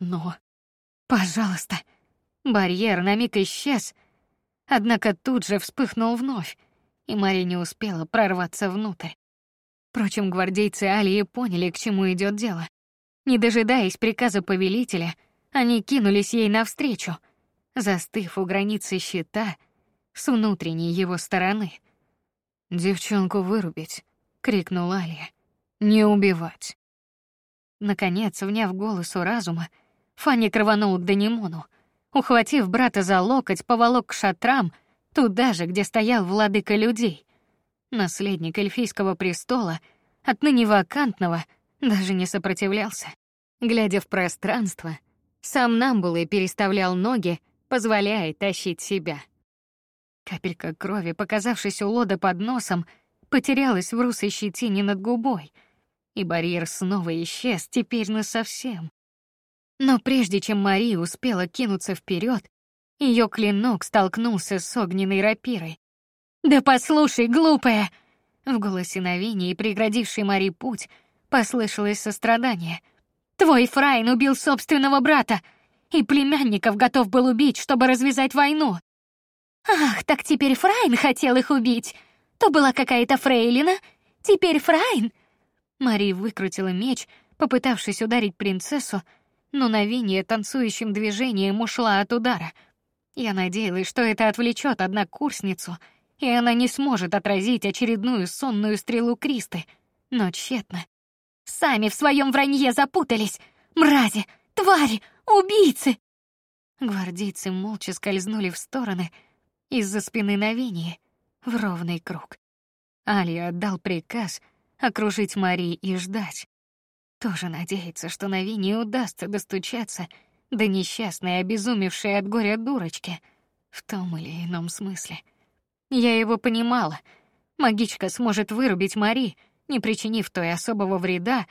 «Но...» «Пожалуйста». Барьер на миг исчез, однако тут же вспыхнул вновь, и Мария не успела прорваться внутрь. Впрочем, гвардейцы Алии поняли, к чему идет дело. Не дожидаясь приказа повелителя, они кинулись ей навстречу, застыв у границы щита с внутренней его стороны. «Девчонку вырубить!» — крикнула Алия. «Не убивать!» Наконец, вняв голосу разума, Фанни рванул к Данимону. Ухватив брата за локоть, поволок к шатрам, туда же, где стоял владыка людей. Наследник эльфийского престола, отныне вакантного, даже не сопротивлялся. Глядя в пространство, сам Намбулы переставлял ноги, позволяя тащить себя. Капелька крови, показавшись у Лода под носом, потерялась в русой щетине над губой, и барьер снова исчез, теперь насовсем. Но прежде чем Мария успела кинуться вперед, ее клинок столкнулся с огненной рапирой. «Да послушай, глупая!» В голосе Навини, преградившей Мари путь, послышалось сострадание. «Твой Фрайн убил собственного брата, и племянников готов был убить, чтобы развязать войну. Ах, так теперь Фрайн хотел их убить. То была какая-то фрейлина, теперь Фрайн. Мари выкрутила меч, попытавшись ударить принцессу, но Навинья танцующим движением ушла от удара. Я надеялась, что это отвлечет однокурсницу, и она не сможет отразить очередную сонную стрелу Кристы, но тщетно. Сами в своем вранье запутались, мрази, твари, убийцы. Гвардейцы молча скользнули в стороны из-за спины Навинии в ровный круг. Али отдал приказ окружить Мари и ждать. Тоже надеется, что Навинии удастся достучаться до несчастной, обезумевшей от горя дурочки в том или ином смысле. Я его понимала. Магичка сможет вырубить Мари, не причинив той особого вреда,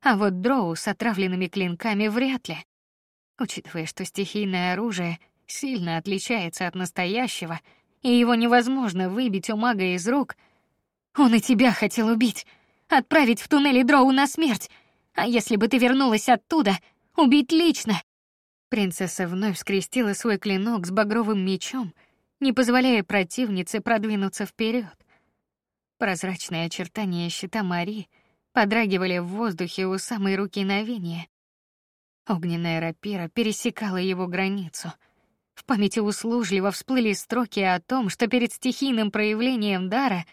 а вот дроу с отравленными клинками вряд ли. Учитывая, что стихийное оружие сильно отличается от настоящего, и его невозможно выбить у мага из рук, он и тебя хотел убить, отправить в туннели дроу на смерть. А если бы ты вернулась оттуда, убить лично. Принцесса вновь скрестила свой клинок с багровым мечом, не позволяя противнице продвинуться вперед. Прозрачные очертания щита Мари подрагивали в воздухе у самой руки Навиния. Огненная рапира пересекала его границу. В памяти услужливо всплыли строки о том, что перед стихийным проявлением дара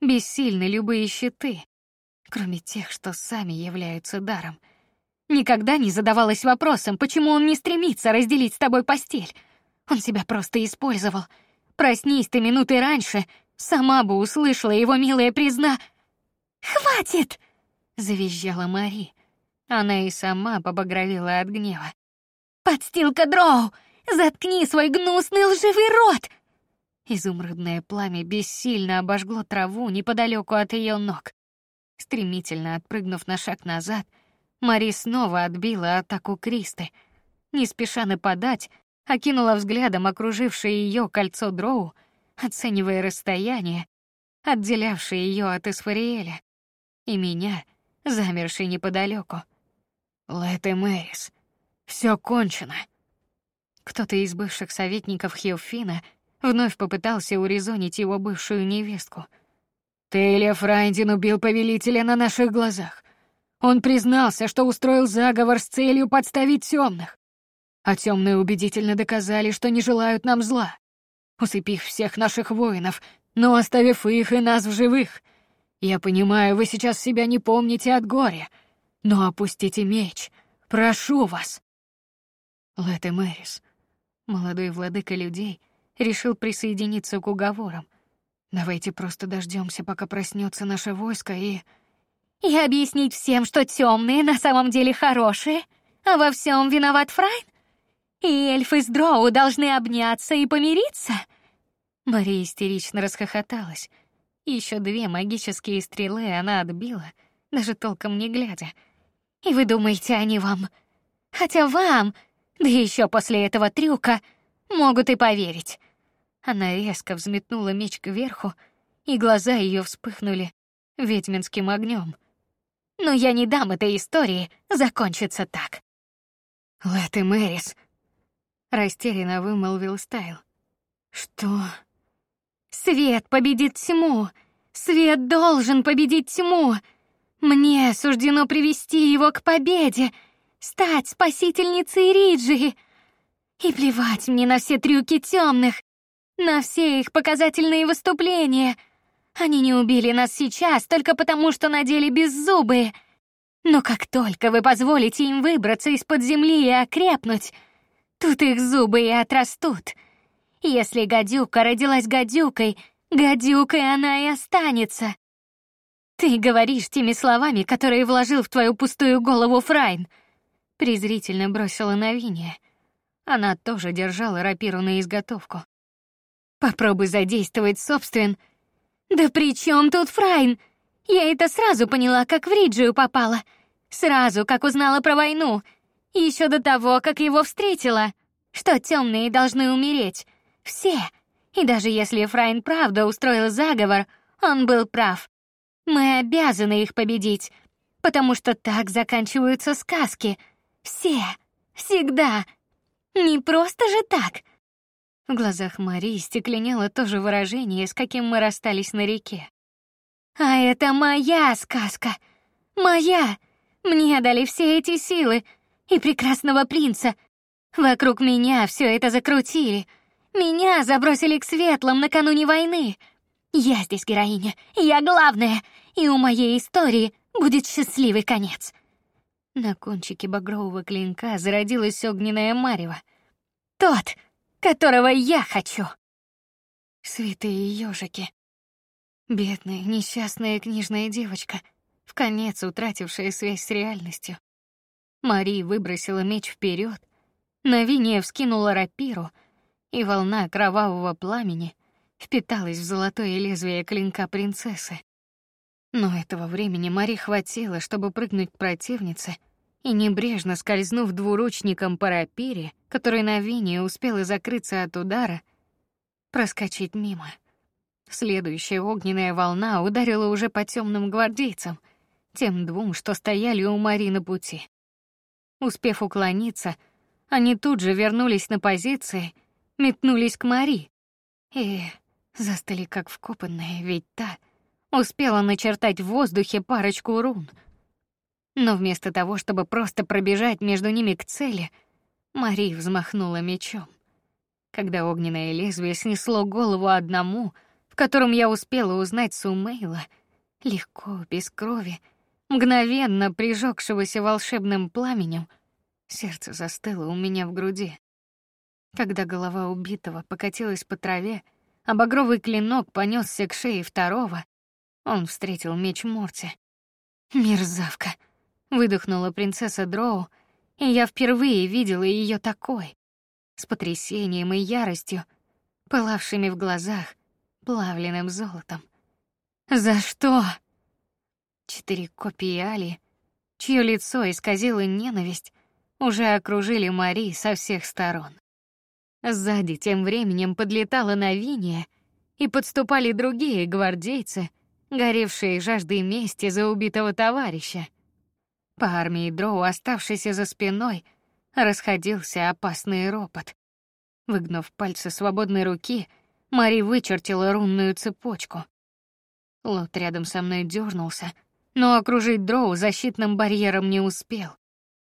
бессильны любые щиты, кроме тех, что сами являются даром. Никогда не задавалась вопросом, почему он не стремится разделить с тобой постель. Он себя просто использовал. Проснись ты минуты раньше, сама бы услышала его милое призна. «Хватит!» — завизжала Мари. Она и сама побагровела от гнева. «Подстилка Дроу! Заткни свой гнусный лживый рот!» Изумрудное пламя бессильно обожгло траву неподалеку от ее ног. Стремительно отпрыгнув на шаг назад, Мари снова отбила атаку Кристы. Не спеша нападать, окинула взглядом окружившее ее кольцо Дроу, оценивая расстояние, отделявшее ее от Эсфариэля, и меня, замершей неподалеку. Лэт Мэрис. Все кончено. Кто-то из бывших советников Хилфина вновь попытался урезонить его бывшую невестку. Тейлия Фрайндин убил повелителя на наших глазах. Он признался, что устроил заговор с целью подставить темных. А темные убедительно доказали, что не желают нам зла, усыпив всех наших воинов, но оставив их и нас в живых. Я понимаю, вы сейчас себя не помните от горя, но опустите меч, прошу вас. Лэт Мэрис, молодой владыка людей, решил присоединиться к уговорам. Давайте просто дождемся, пока проснется наше войско и и объяснить всем, что темные на самом деле хорошие, а во всем виноват Фрайн. И эльфы с Дроу должны обняться и помириться. Мария истерично расхохоталась. Еще две магические стрелы она отбила, даже толком не глядя. И вы думаете, они вам? Хотя вам, да еще после этого трюка, могут и поверить. Она резко взметнула меч кверху, и глаза ее вспыхнули ведьминским огнем. Но я не дам этой истории закончиться так. Лэт и Мэрис, растерянно вымолвил Стайл. Что? Свет победит тьму. Свет должен победить тьму. Мне суждено привести его к победе, стать спасительницей Риджи. И плевать мне на все трюки темных, на все их показательные выступления. Они не убили нас сейчас только потому, что надели беззубые. Но как только вы позволите им выбраться из-под земли и окрепнуть, тут их зубы и отрастут. Если гадюка родилась гадюкой, гадюкой она и останется. Ты говоришь теми словами, которые вложил в твою пустую голову Фрайн. Презрительно бросила на Виния. Она тоже держала рапиру на изготовку. Попробуй задействовать собствен. Да при чем тут Фрайн? Я это сразу поняла, как в Риджию попала. Сразу, как узнала про войну. Еще до того, как его встретила. Что темные должны умереть. Все. И даже если Фрайн правда устроил заговор, он был прав. Мы обязаны их победить, потому что так заканчиваются сказки. Все. Всегда. Не просто же так. В глазах Марии стекленело то же выражение, с каким мы расстались на реке. А это моя сказка. Моя. Мне дали все эти силы и прекрасного принца. Вокруг меня все это закрутили — меня забросили к светлым накануне войны. Я здесь героиня, я главная, и у моей истории будет счастливый конец. На кончике багрового клинка зародилась огненная марево. Тот, которого я хочу. Святые ежики. Бедная, несчастная книжная девочка, в конец утратившая связь с реальностью. Мари выбросила меч вперед, Навиния вскинула рапиру — и волна кровавого пламени впиталась в золотое лезвие клинка принцессы. Но этого времени Мари хватило, чтобы прыгнуть к противнице и небрежно скользнув двуручником по рапире, который на вине успела закрыться от удара, проскочить мимо. Следующая огненная волна ударила уже по темным гвардейцам, тем двум, что стояли у Мари на пути. Успев уклониться, они тут же вернулись на позиции метнулись к Мари и застыли как вкопанные, ведь та успела начертать в воздухе парочку рун. Но вместо того, чтобы просто пробежать между ними к цели, Мари взмахнула мечом. Когда огненное лезвие снесло голову одному, в котором я успела узнать Сумейла, легко, без крови, мгновенно прижёгшегося волшебным пламенем, сердце застыло у меня в груди. Когда голова убитого покатилась по траве, а багровый клинок понесся к шее второго, он встретил меч Морти. Мерзавка, выдохнула принцесса Дроу, и я впервые видела ее такой, с потрясением и яростью, пылавшими в глазах плавленным золотом. За что? Четыре копии Али, чье лицо исказило ненависть, уже окружили Мари со всех сторон. Сзади тем временем подлетала Навиния, и подступали другие гвардейцы, горевшие жаждой мести за убитого товарища. По армии Дроу, оставшейся за спиной, расходился опасный ропот. Выгнув пальцы свободной руки, Мари вычертила рунную цепочку. Лот рядом со мной дернулся, но окружить Дроу защитным барьером не успел.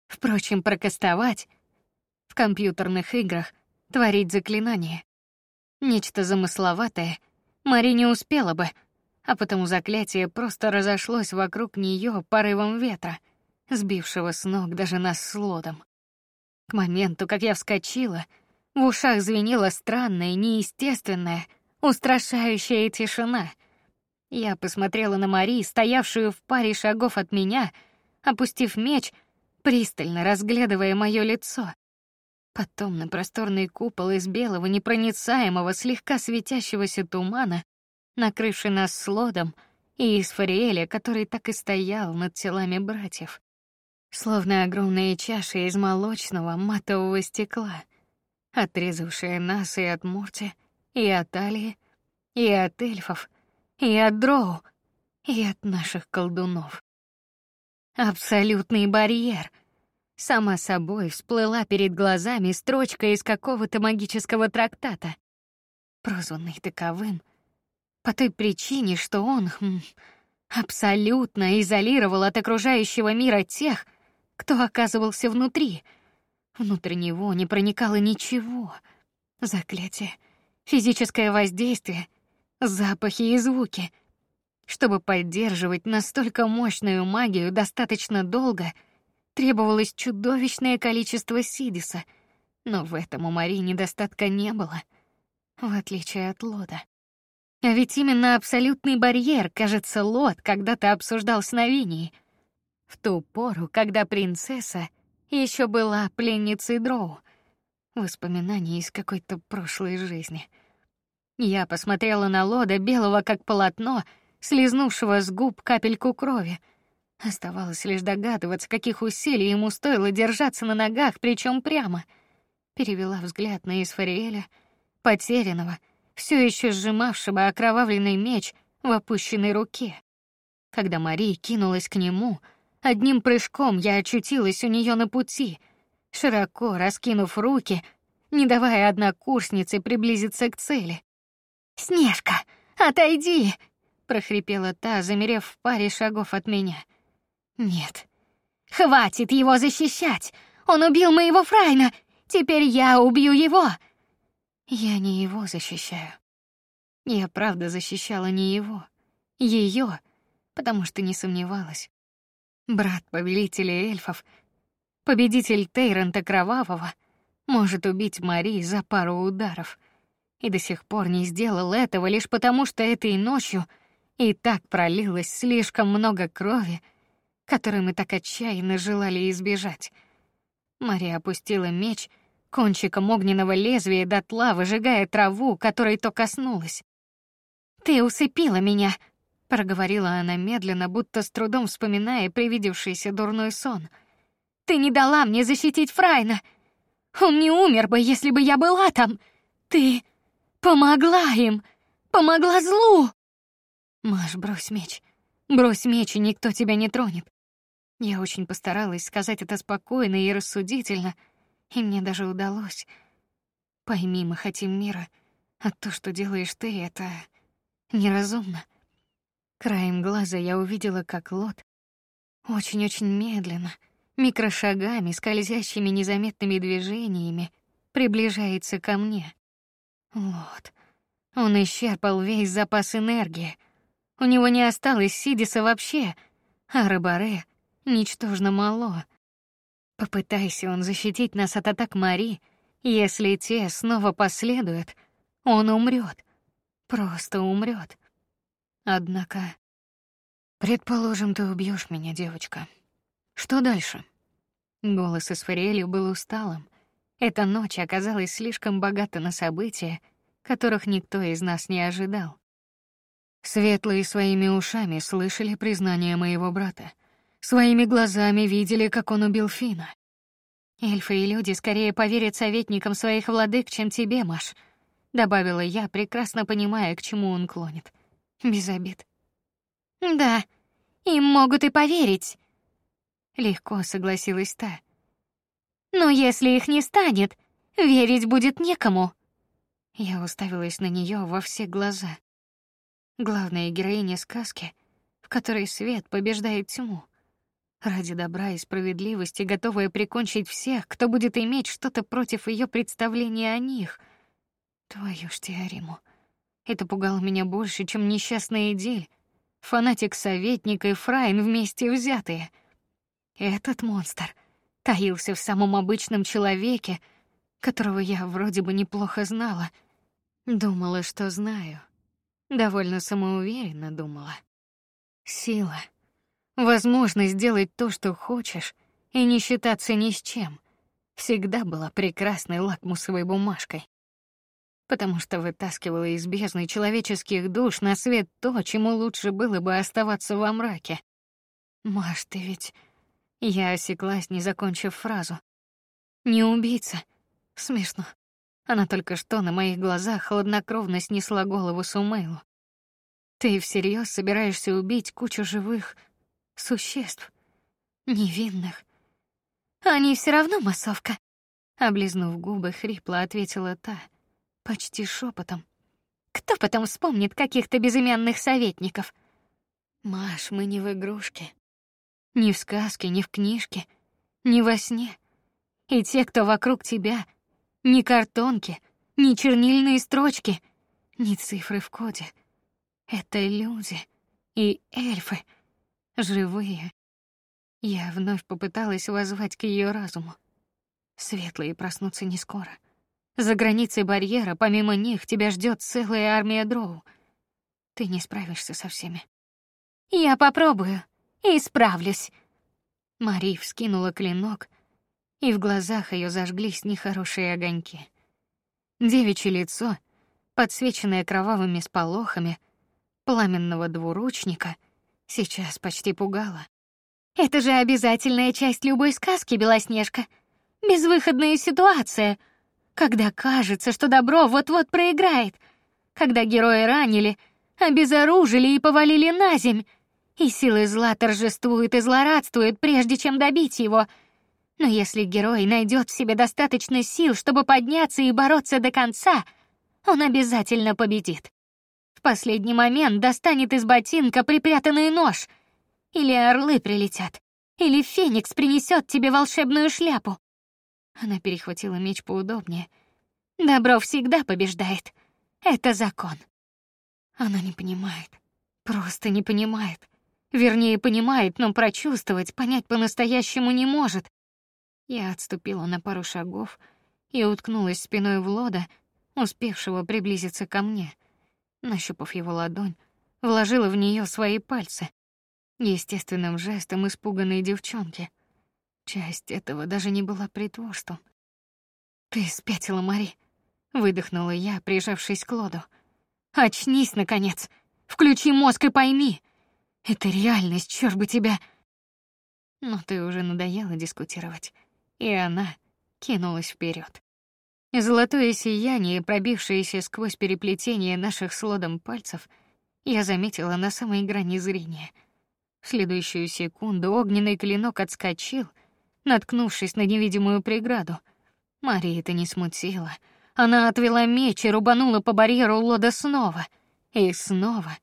Впрочем, прокастовать в компьютерных играх творить заклинание. Нечто замысловатое Мари не успела бы, а потому заклятие просто разошлось вокруг нее порывом ветра, сбившего с ног даже нас с лодом. К моменту, как я вскочила, в ушах звенела странная, неестественная, устрашающая тишина. Я посмотрела на Мари, стоявшую в паре шагов от меня, опустив меч, пристально разглядывая мое лицо. Потом на просторный купол из белого непроницаемого, слегка светящегося тумана, накрывший нас слодом, и из фариэля, который так и стоял над телами братьев, словно огромные чаши из молочного матового стекла, отрезавшие нас и от Мурти, и от Алии, и от эльфов, и от дроу, и от наших колдунов. Абсолютный барьер. Сама собой всплыла перед глазами строчка из какого-то магического трактата, прозванный таковым по той причине, что он хм, абсолютно изолировал от окружающего мира тех, кто оказывался внутри. Внутрь него не проникало ничего. Заклятие, физическое воздействие, запахи и звуки. Чтобы поддерживать настолько мощную магию достаточно долго, требовалось чудовищное количество сидиса, но в этом у Мари недостатка не было, в отличие от Лода. А ведь именно абсолютный барьер, кажется, Лот когда-то обсуждал с Новинией — в ту пору, когда принцесса еще была пленницей Дроу. Воспоминания из какой-то прошлой жизни. Я посмотрела на Лода, белого как полотно, слизнувшего с губ капельку крови. Оставалось лишь догадываться, каких усилий ему стоило держаться на ногах, причем прямо. Перевела взгляд на Исфариэля, потерянного, все еще сжимавшего окровавленный меч в опущенной руке. Когда Мария кинулась к нему — Одним прыжком я очутилась у нее на пути, широко раскинув руки, не давая однокурснице приблизиться к цели. Снежка, отойди, прохрипела та, замерев в паре шагов от меня. Нет, хватит его защищать. Он убил моего Фрайна. Теперь я убью его. Я не его защищаю. Я правда защищала не его, ее, потому что не сомневалась брат повелителя эльфов, победитель Тейрента Кровавого, может убить Мари за пару ударов. И до сих пор не сделал этого лишь потому, что этой ночью и так пролилось слишком много крови, которой мы так отчаянно желали избежать. Мария опустила меч кончиком огненного лезвия дотла, выжигая траву, которой то коснулась. Ты усыпила меня, проговорила она медленно, будто с трудом вспоминая привидевшийся дурной сон. Ты не дала мне защитить Фрайна. Он не умер бы, если бы я была там. Ты помогла им, помогла злу. Маш, брось меч. Брось меч, и никто тебя не тронет. Я очень постаралась сказать это спокойно и рассудительно, и мне даже удалось. Пойми, мы хотим мира, а то, что делаешь ты, это неразумно. Краем глаза я увидела, как Лот очень-очень медленно, микрошагами, скользящими незаметными движениями приближается ко мне. Лот. Он исчерпал весь запас энергии. У него не осталось Сидиса вообще, а Рыбаре ничтожно мало. Попытайся он защитить нас от атак Мари, если те снова последуют, он умрет, просто умрет. Однако, предположим, ты убьешь меня, девочка. Что дальше? Голос Эсфариэли был усталым. Эта ночь оказалась слишком богата на события, которых никто из нас не ожидал. Светлые своими ушами слышали признание моего брата, своими глазами видели, как он убил Фина. Эльфы и люди скорее поверят советникам своих владык, чем тебе, Маш, добавила я, прекрасно понимая, к чему он клонит без обид. Да, им могут и поверить. Легко согласилась та. Но если их не станет, верить будет некому. Я уставилась на нее во все глаза. Главная героиня сказки, в которой свет побеждает тьму. Ради добра и справедливости готовая прикончить всех, кто будет иметь что-то против ее представления о них. Твою ж теорему. Это пугало меня больше, чем несчастная Эдель, фанатик-советник и Фрайн вместе взятые. Этот монстр таился в самом обычном человеке, которого я вроде бы неплохо знала. Думала, что знаю. Довольно самоуверенно думала. Сила. Возможность сделать то, что хочешь, и не считаться ни с чем, всегда была прекрасной лакмусовой бумажкой. Потому что вытаскивала из бездны человеческих душ на свет то, чему лучше было бы оставаться во мраке. Маш, ты ведь... Я осеклась, не закончив фразу. Не убийца. Смешно. Она только что на моих глазах хладнокровно снесла голову Сумейлу. Ты всерьез собираешься убить кучу живых существ, невинных? Они все равно массовка. Облизнув губы, хрипло ответила та, почти шепотом. Кто потом вспомнит каких-то безымянных советников? Маш, мы не в игрушке, ни в сказке, ни в книжке, ни во сне. И те, кто вокруг тебя, ни картонки, ни чернильные строчки, ни цифры в коде. Это люди и эльфы, живые. Я вновь попыталась воззвать к ее разуму. Светлые проснутся не скоро. За границей барьера, помимо них, тебя ждет целая армия дроу. Ты не справишься со всеми. Я попробую и справлюсь. Мари вскинула клинок, и в глазах ее зажглись нехорошие огоньки. Девичье лицо, подсвеченное кровавыми сполохами, пламенного двуручника сейчас почти пугало. Это же обязательная часть любой сказки, Белоснежка. Безвыходная ситуация, когда кажется, что добро вот-вот проиграет, когда герои ранили, обезоружили и повалили на земь, и силы зла торжествуют и злорадствуют, прежде чем добить его. Но если герой найдет в себе достаточно сил, чтобы подняться и бороться до конца, он обязательно победит последний момент достанет из ботинка припрятанный нож. Или орлы прилетят, или Феникс принесет тебе волшебную шляпу. Она перехватила меч поудобнее. Добро всегда побеждает. Это закон. Она не понимает. Просто не понимает. Вернее, понимает, но прочувствовать, понять по-настоящему не может. Я отступила на пару шагов и уткнулась спиной в Лода, успевшего приблизиться ко мне нащупав его ладонь, вложила в нее свои пальцы, естественным жестом испуганной девчонки. Часть этого даже не была притворством. Ты спятила, Мари, выдохнула я, прижавшись к Лоду. Очнись наконец. Включи мозг и пойми. Это реальность, чёрт бы тебя. Но ты уже надоела дискутировать, и она кинулась вперед. Золотое сияние, пробившееся сквозь переплетение наших с лодом пальцев, я заметила на самой грани зрения. В следующую секунду огненный клинок отскочил, наткнувшись на невидимую преграду. Марию это не смутило. Она отвела меч и рубанула по барьеру лода снова и снова.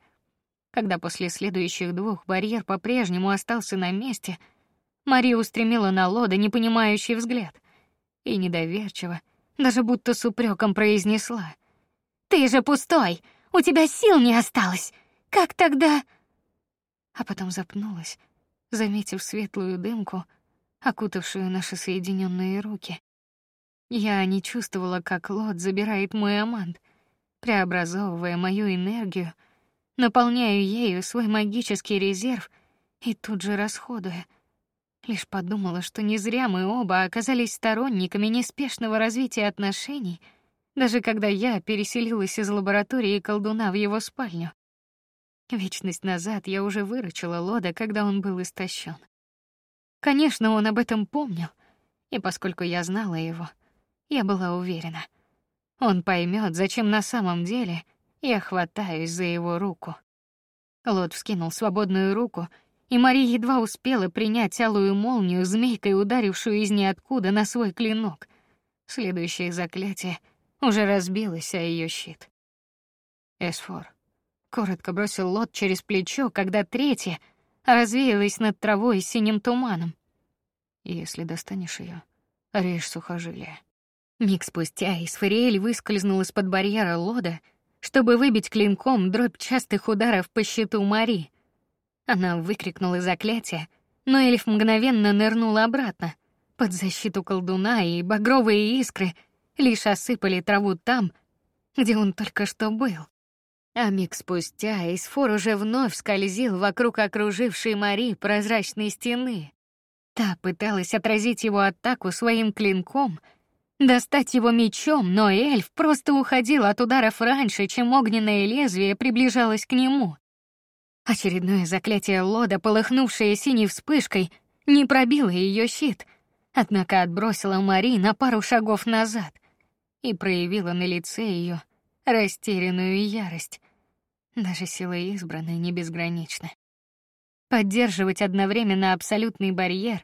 Когда после следующих двух барьер по-прежнему остался на месте, Мария устремила на лода непонимающий взгляд и недоверчиво даже будто с упреком произнесла: "Ты же пустой, у тебя сил не осталось. Как тогда?" А потом запнулась, заметив светлую дымку, окутавшую наши соединенные руки. Я не чувствовала, как Лот забирает мой амант, преобразовывая мою энергию, наполняю ею свой магический резерв и тут же расходуя. Лишь подумала, что не зря мы оба оказались сторонниками неспешного развития отношений, даже когда я переселилась из лаборатории колдуна в его спальню. Вечность назад я уже выручила Лода, когда он был истощен. Конечно, он об этом помнил, и поскольку я знала его, я была уверена, он поймет, зачем на самом деле я хватаюсь за его руку. Лод вскинул свободную руку и Мария едва успела принять алую молнию, змейкой ударившую из ниоткуда на свой клинок. Следующее заклятие уже разбилось о ее щит. Эсфор коротко бросил лот через плечо, когда третья развеялась над травой синим туманом. Если достанешь ее, режь сухожилие. Миг спустя Исфариэль выскользнул из-под барьера лода, чтобы выбить клинком дробь частых ударов по щиту Мари, Она выкрикнула заклятие, но эльф мгновенно нырнул обратно под защиту колдуна, и багровые искры лишь осыпали траву там, где он только что был. А миг спустя Исфор уже вновь скользил вокруг окружившей Мари прозрачной стены. Та пыталась отразить его атаку своим клинком, достать его мечом, но эльф просто уходил от ударов раньше, чем огненное лезвие приближалось к нему. Очередное заклятие Лода, полыхнувшее синей вспышкой, не пробило ее щит, однако отбросило Мари на пару шагов назад и проявило на лице ее растерянную ярость. Даже сила избранной не безгранична. Поддерживать одновременно абсолютный барьер,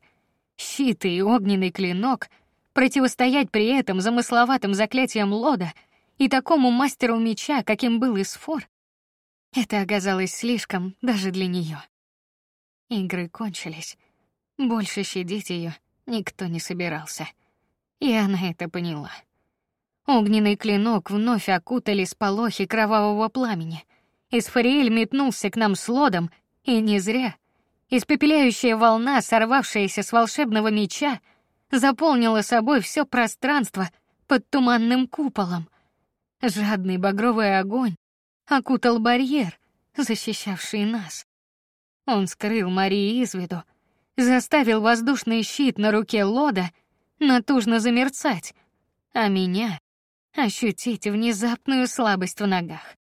щит и огненный клинок, противостоять при этом замысловатым заклятиям Лода и такому мастеру меча, каким был Исфор, это оказалось слишком даже для нее. Игры кончились. Больше щадить ее никто не собирался, и она это поняла. Огненный клинок вновь окутали сполохи кровавого пламени. Исфариэль метнулся к нам с лодом, и не зря. Испепеляющая волна, сорвавшаяся с волшебного меча, заполнила собой все пространство под туманным куполом. Жадный багровый огонь окутал барьер, защищавший нас. Он скрыл Марии из виду, заставил воздушный щит на руке Лода натужно замерцать, а меня ощутить внезапную слабость в ногах.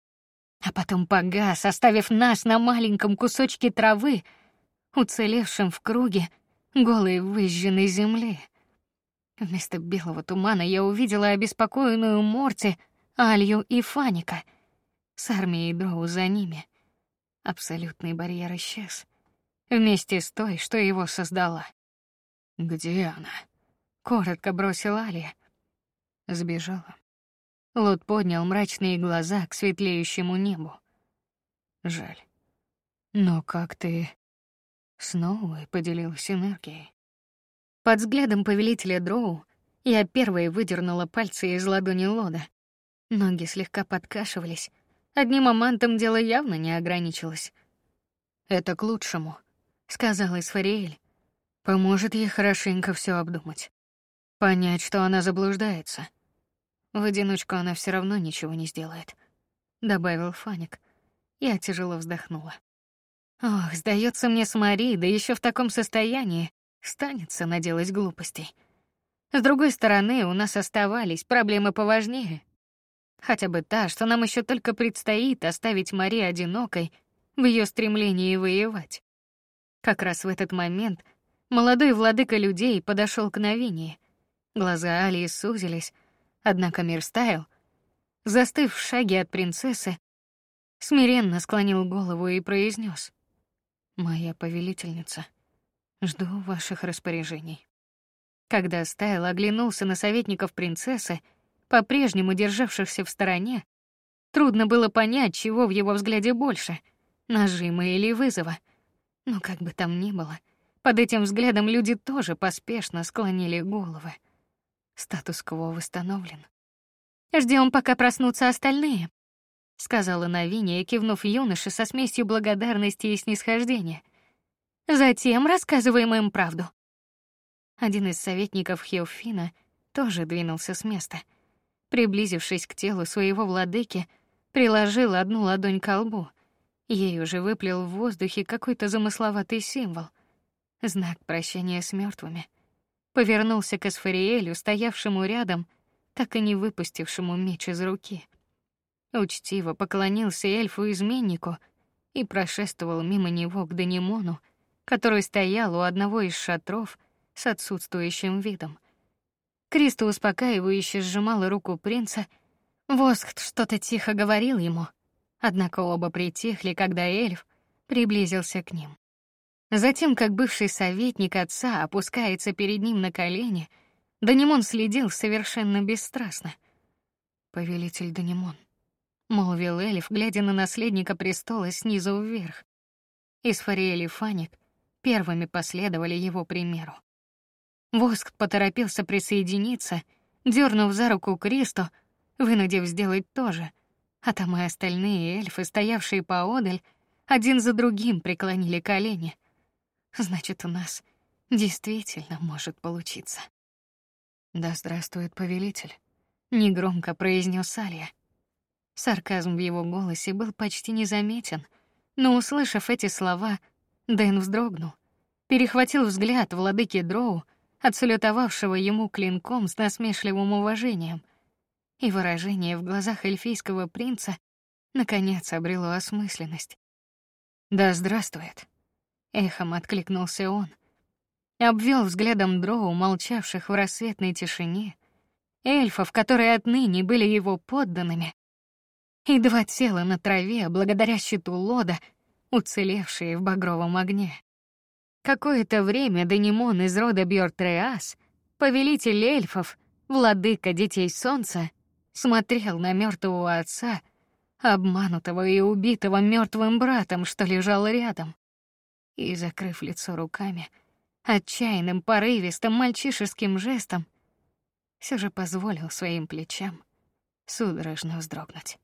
А потом погас, оставив нас на маленьком кусочке травы, уцелевшем в круге голой выжженной земли. Вместо белого тумана я увидела обеспокоенную Морти, Алью и Фаника с армией Дроу за ними. Абсолютный барьер исчез вместе с той, что его создала. Где она? коротко бросила Алия. Сбежала. Лот поднял мрачные глаза к светлеющему небу. Жаль. Но как ты снова поделилась энергией? Под взглядом повелителя Дроу я первой выдернула пальцы из ладони Лода. Ноги слегка подкашивались. Одним амантом дело явно не ограничилось. Это к лучшему, сказал Исфариэль. Поможет ей хорошенько все обдумать, понять, что она заблуждается. В одиночку она все равно ничего не сделает, добавил Фаник. Я тяжело вздохнула. Ох, сдается мне с Мари, да еще в таком состоянии, станется наделать глупостей. С другой стороны, у нас оставались проблемы поважнее. Хотя бы та, что нам еще только предстоит оставить Мари одинокой в ее стремлении воевать. Как раз в этот момент молодой владыка людей подошел к Новине. Глаза Алии сузились, Однако Мирстайл, застыв в шаге от принцессы, смиренно склонил голову и произнес: "Моя повелительница, жду ваших распоряжений". Когда Стайл оглянулся на советников принцессы, по-прежнему державшихся в стороне, трудно было понять, чего в его взгляде больше нажима или вызова. Но как бы там ни было, под этим взглядом люди тоже поспешно склонили головы. Статус-кво восстановлен. Ждем, пока проснутся остальные, сказала Навиния, кивнув юноше со смесью благодарности и снисхождения. Затем рассказываем им правду. Один из советников Хеофина тоже двинулся с места. Приблизившись к телу своего владыки, приложил одну ладонь к лбу. Ей уже выплел в воздухе какой-то замысловатый символ, знак прощания с мертвыми повернулся к Асфариэлю, стоявшему рядом, так и не выпустившему меч из руки. Учтиво поклонился эльфу-изменнику и прошествовал мимо него к Данимону, который стоял у одного из шатров с отсутствующим видом. Криста успокаивающе сжимала руку принца. Воскт что-то тихо говорил ему, однако оба притихли, когда эльф приблизился к ним. Затем, как бывший советник отца опускается перед ним на колени, Данимон следил совершенно бесстрастно. Повелитель Данимон, молвил эльф, глядя на наследника престола снизу вверх. Исфариэль и Фаник первыми последовали его примеру. Воск поторопился присоединиться, дернув за руку Кристо, вынудив сделать то же, а там и остальные эльфы, стоявшие поодаль, один за другим преклонили колени. Значит, у нас действительно может получиться. Да здравствует повелитель, негромко произнес Алия. Сарказм в его голосе был почти незаметен, но услышав эти слова, Дэн вздрогнул, перехватил взгляд владыки Дроу, отсалютовавшего ему клинком с насмешливым уважением, и выражение в глазах эльфийского принца наконец обрело осмысленность. Да здравствует, эхом откликнулся он, обвел взглядом Дроу, молчавших в рассветной тишине, эльфов, которые отныне были его подданными, и два тела на траве, благодаря щиту Лода, уцелевшие в багровом огне. Какое-то время Данимон из рода Бьортреас, повелитель эльфов, владыка детей солнца, смотрел на мертвого отца, обманутого и убитого мертвым братом, что лежал рядом, и, закрыв лицо руками, отчаянным, порывистым, мальчишеским жестом, все же позволил своим плечам судорожно вздрогнуть.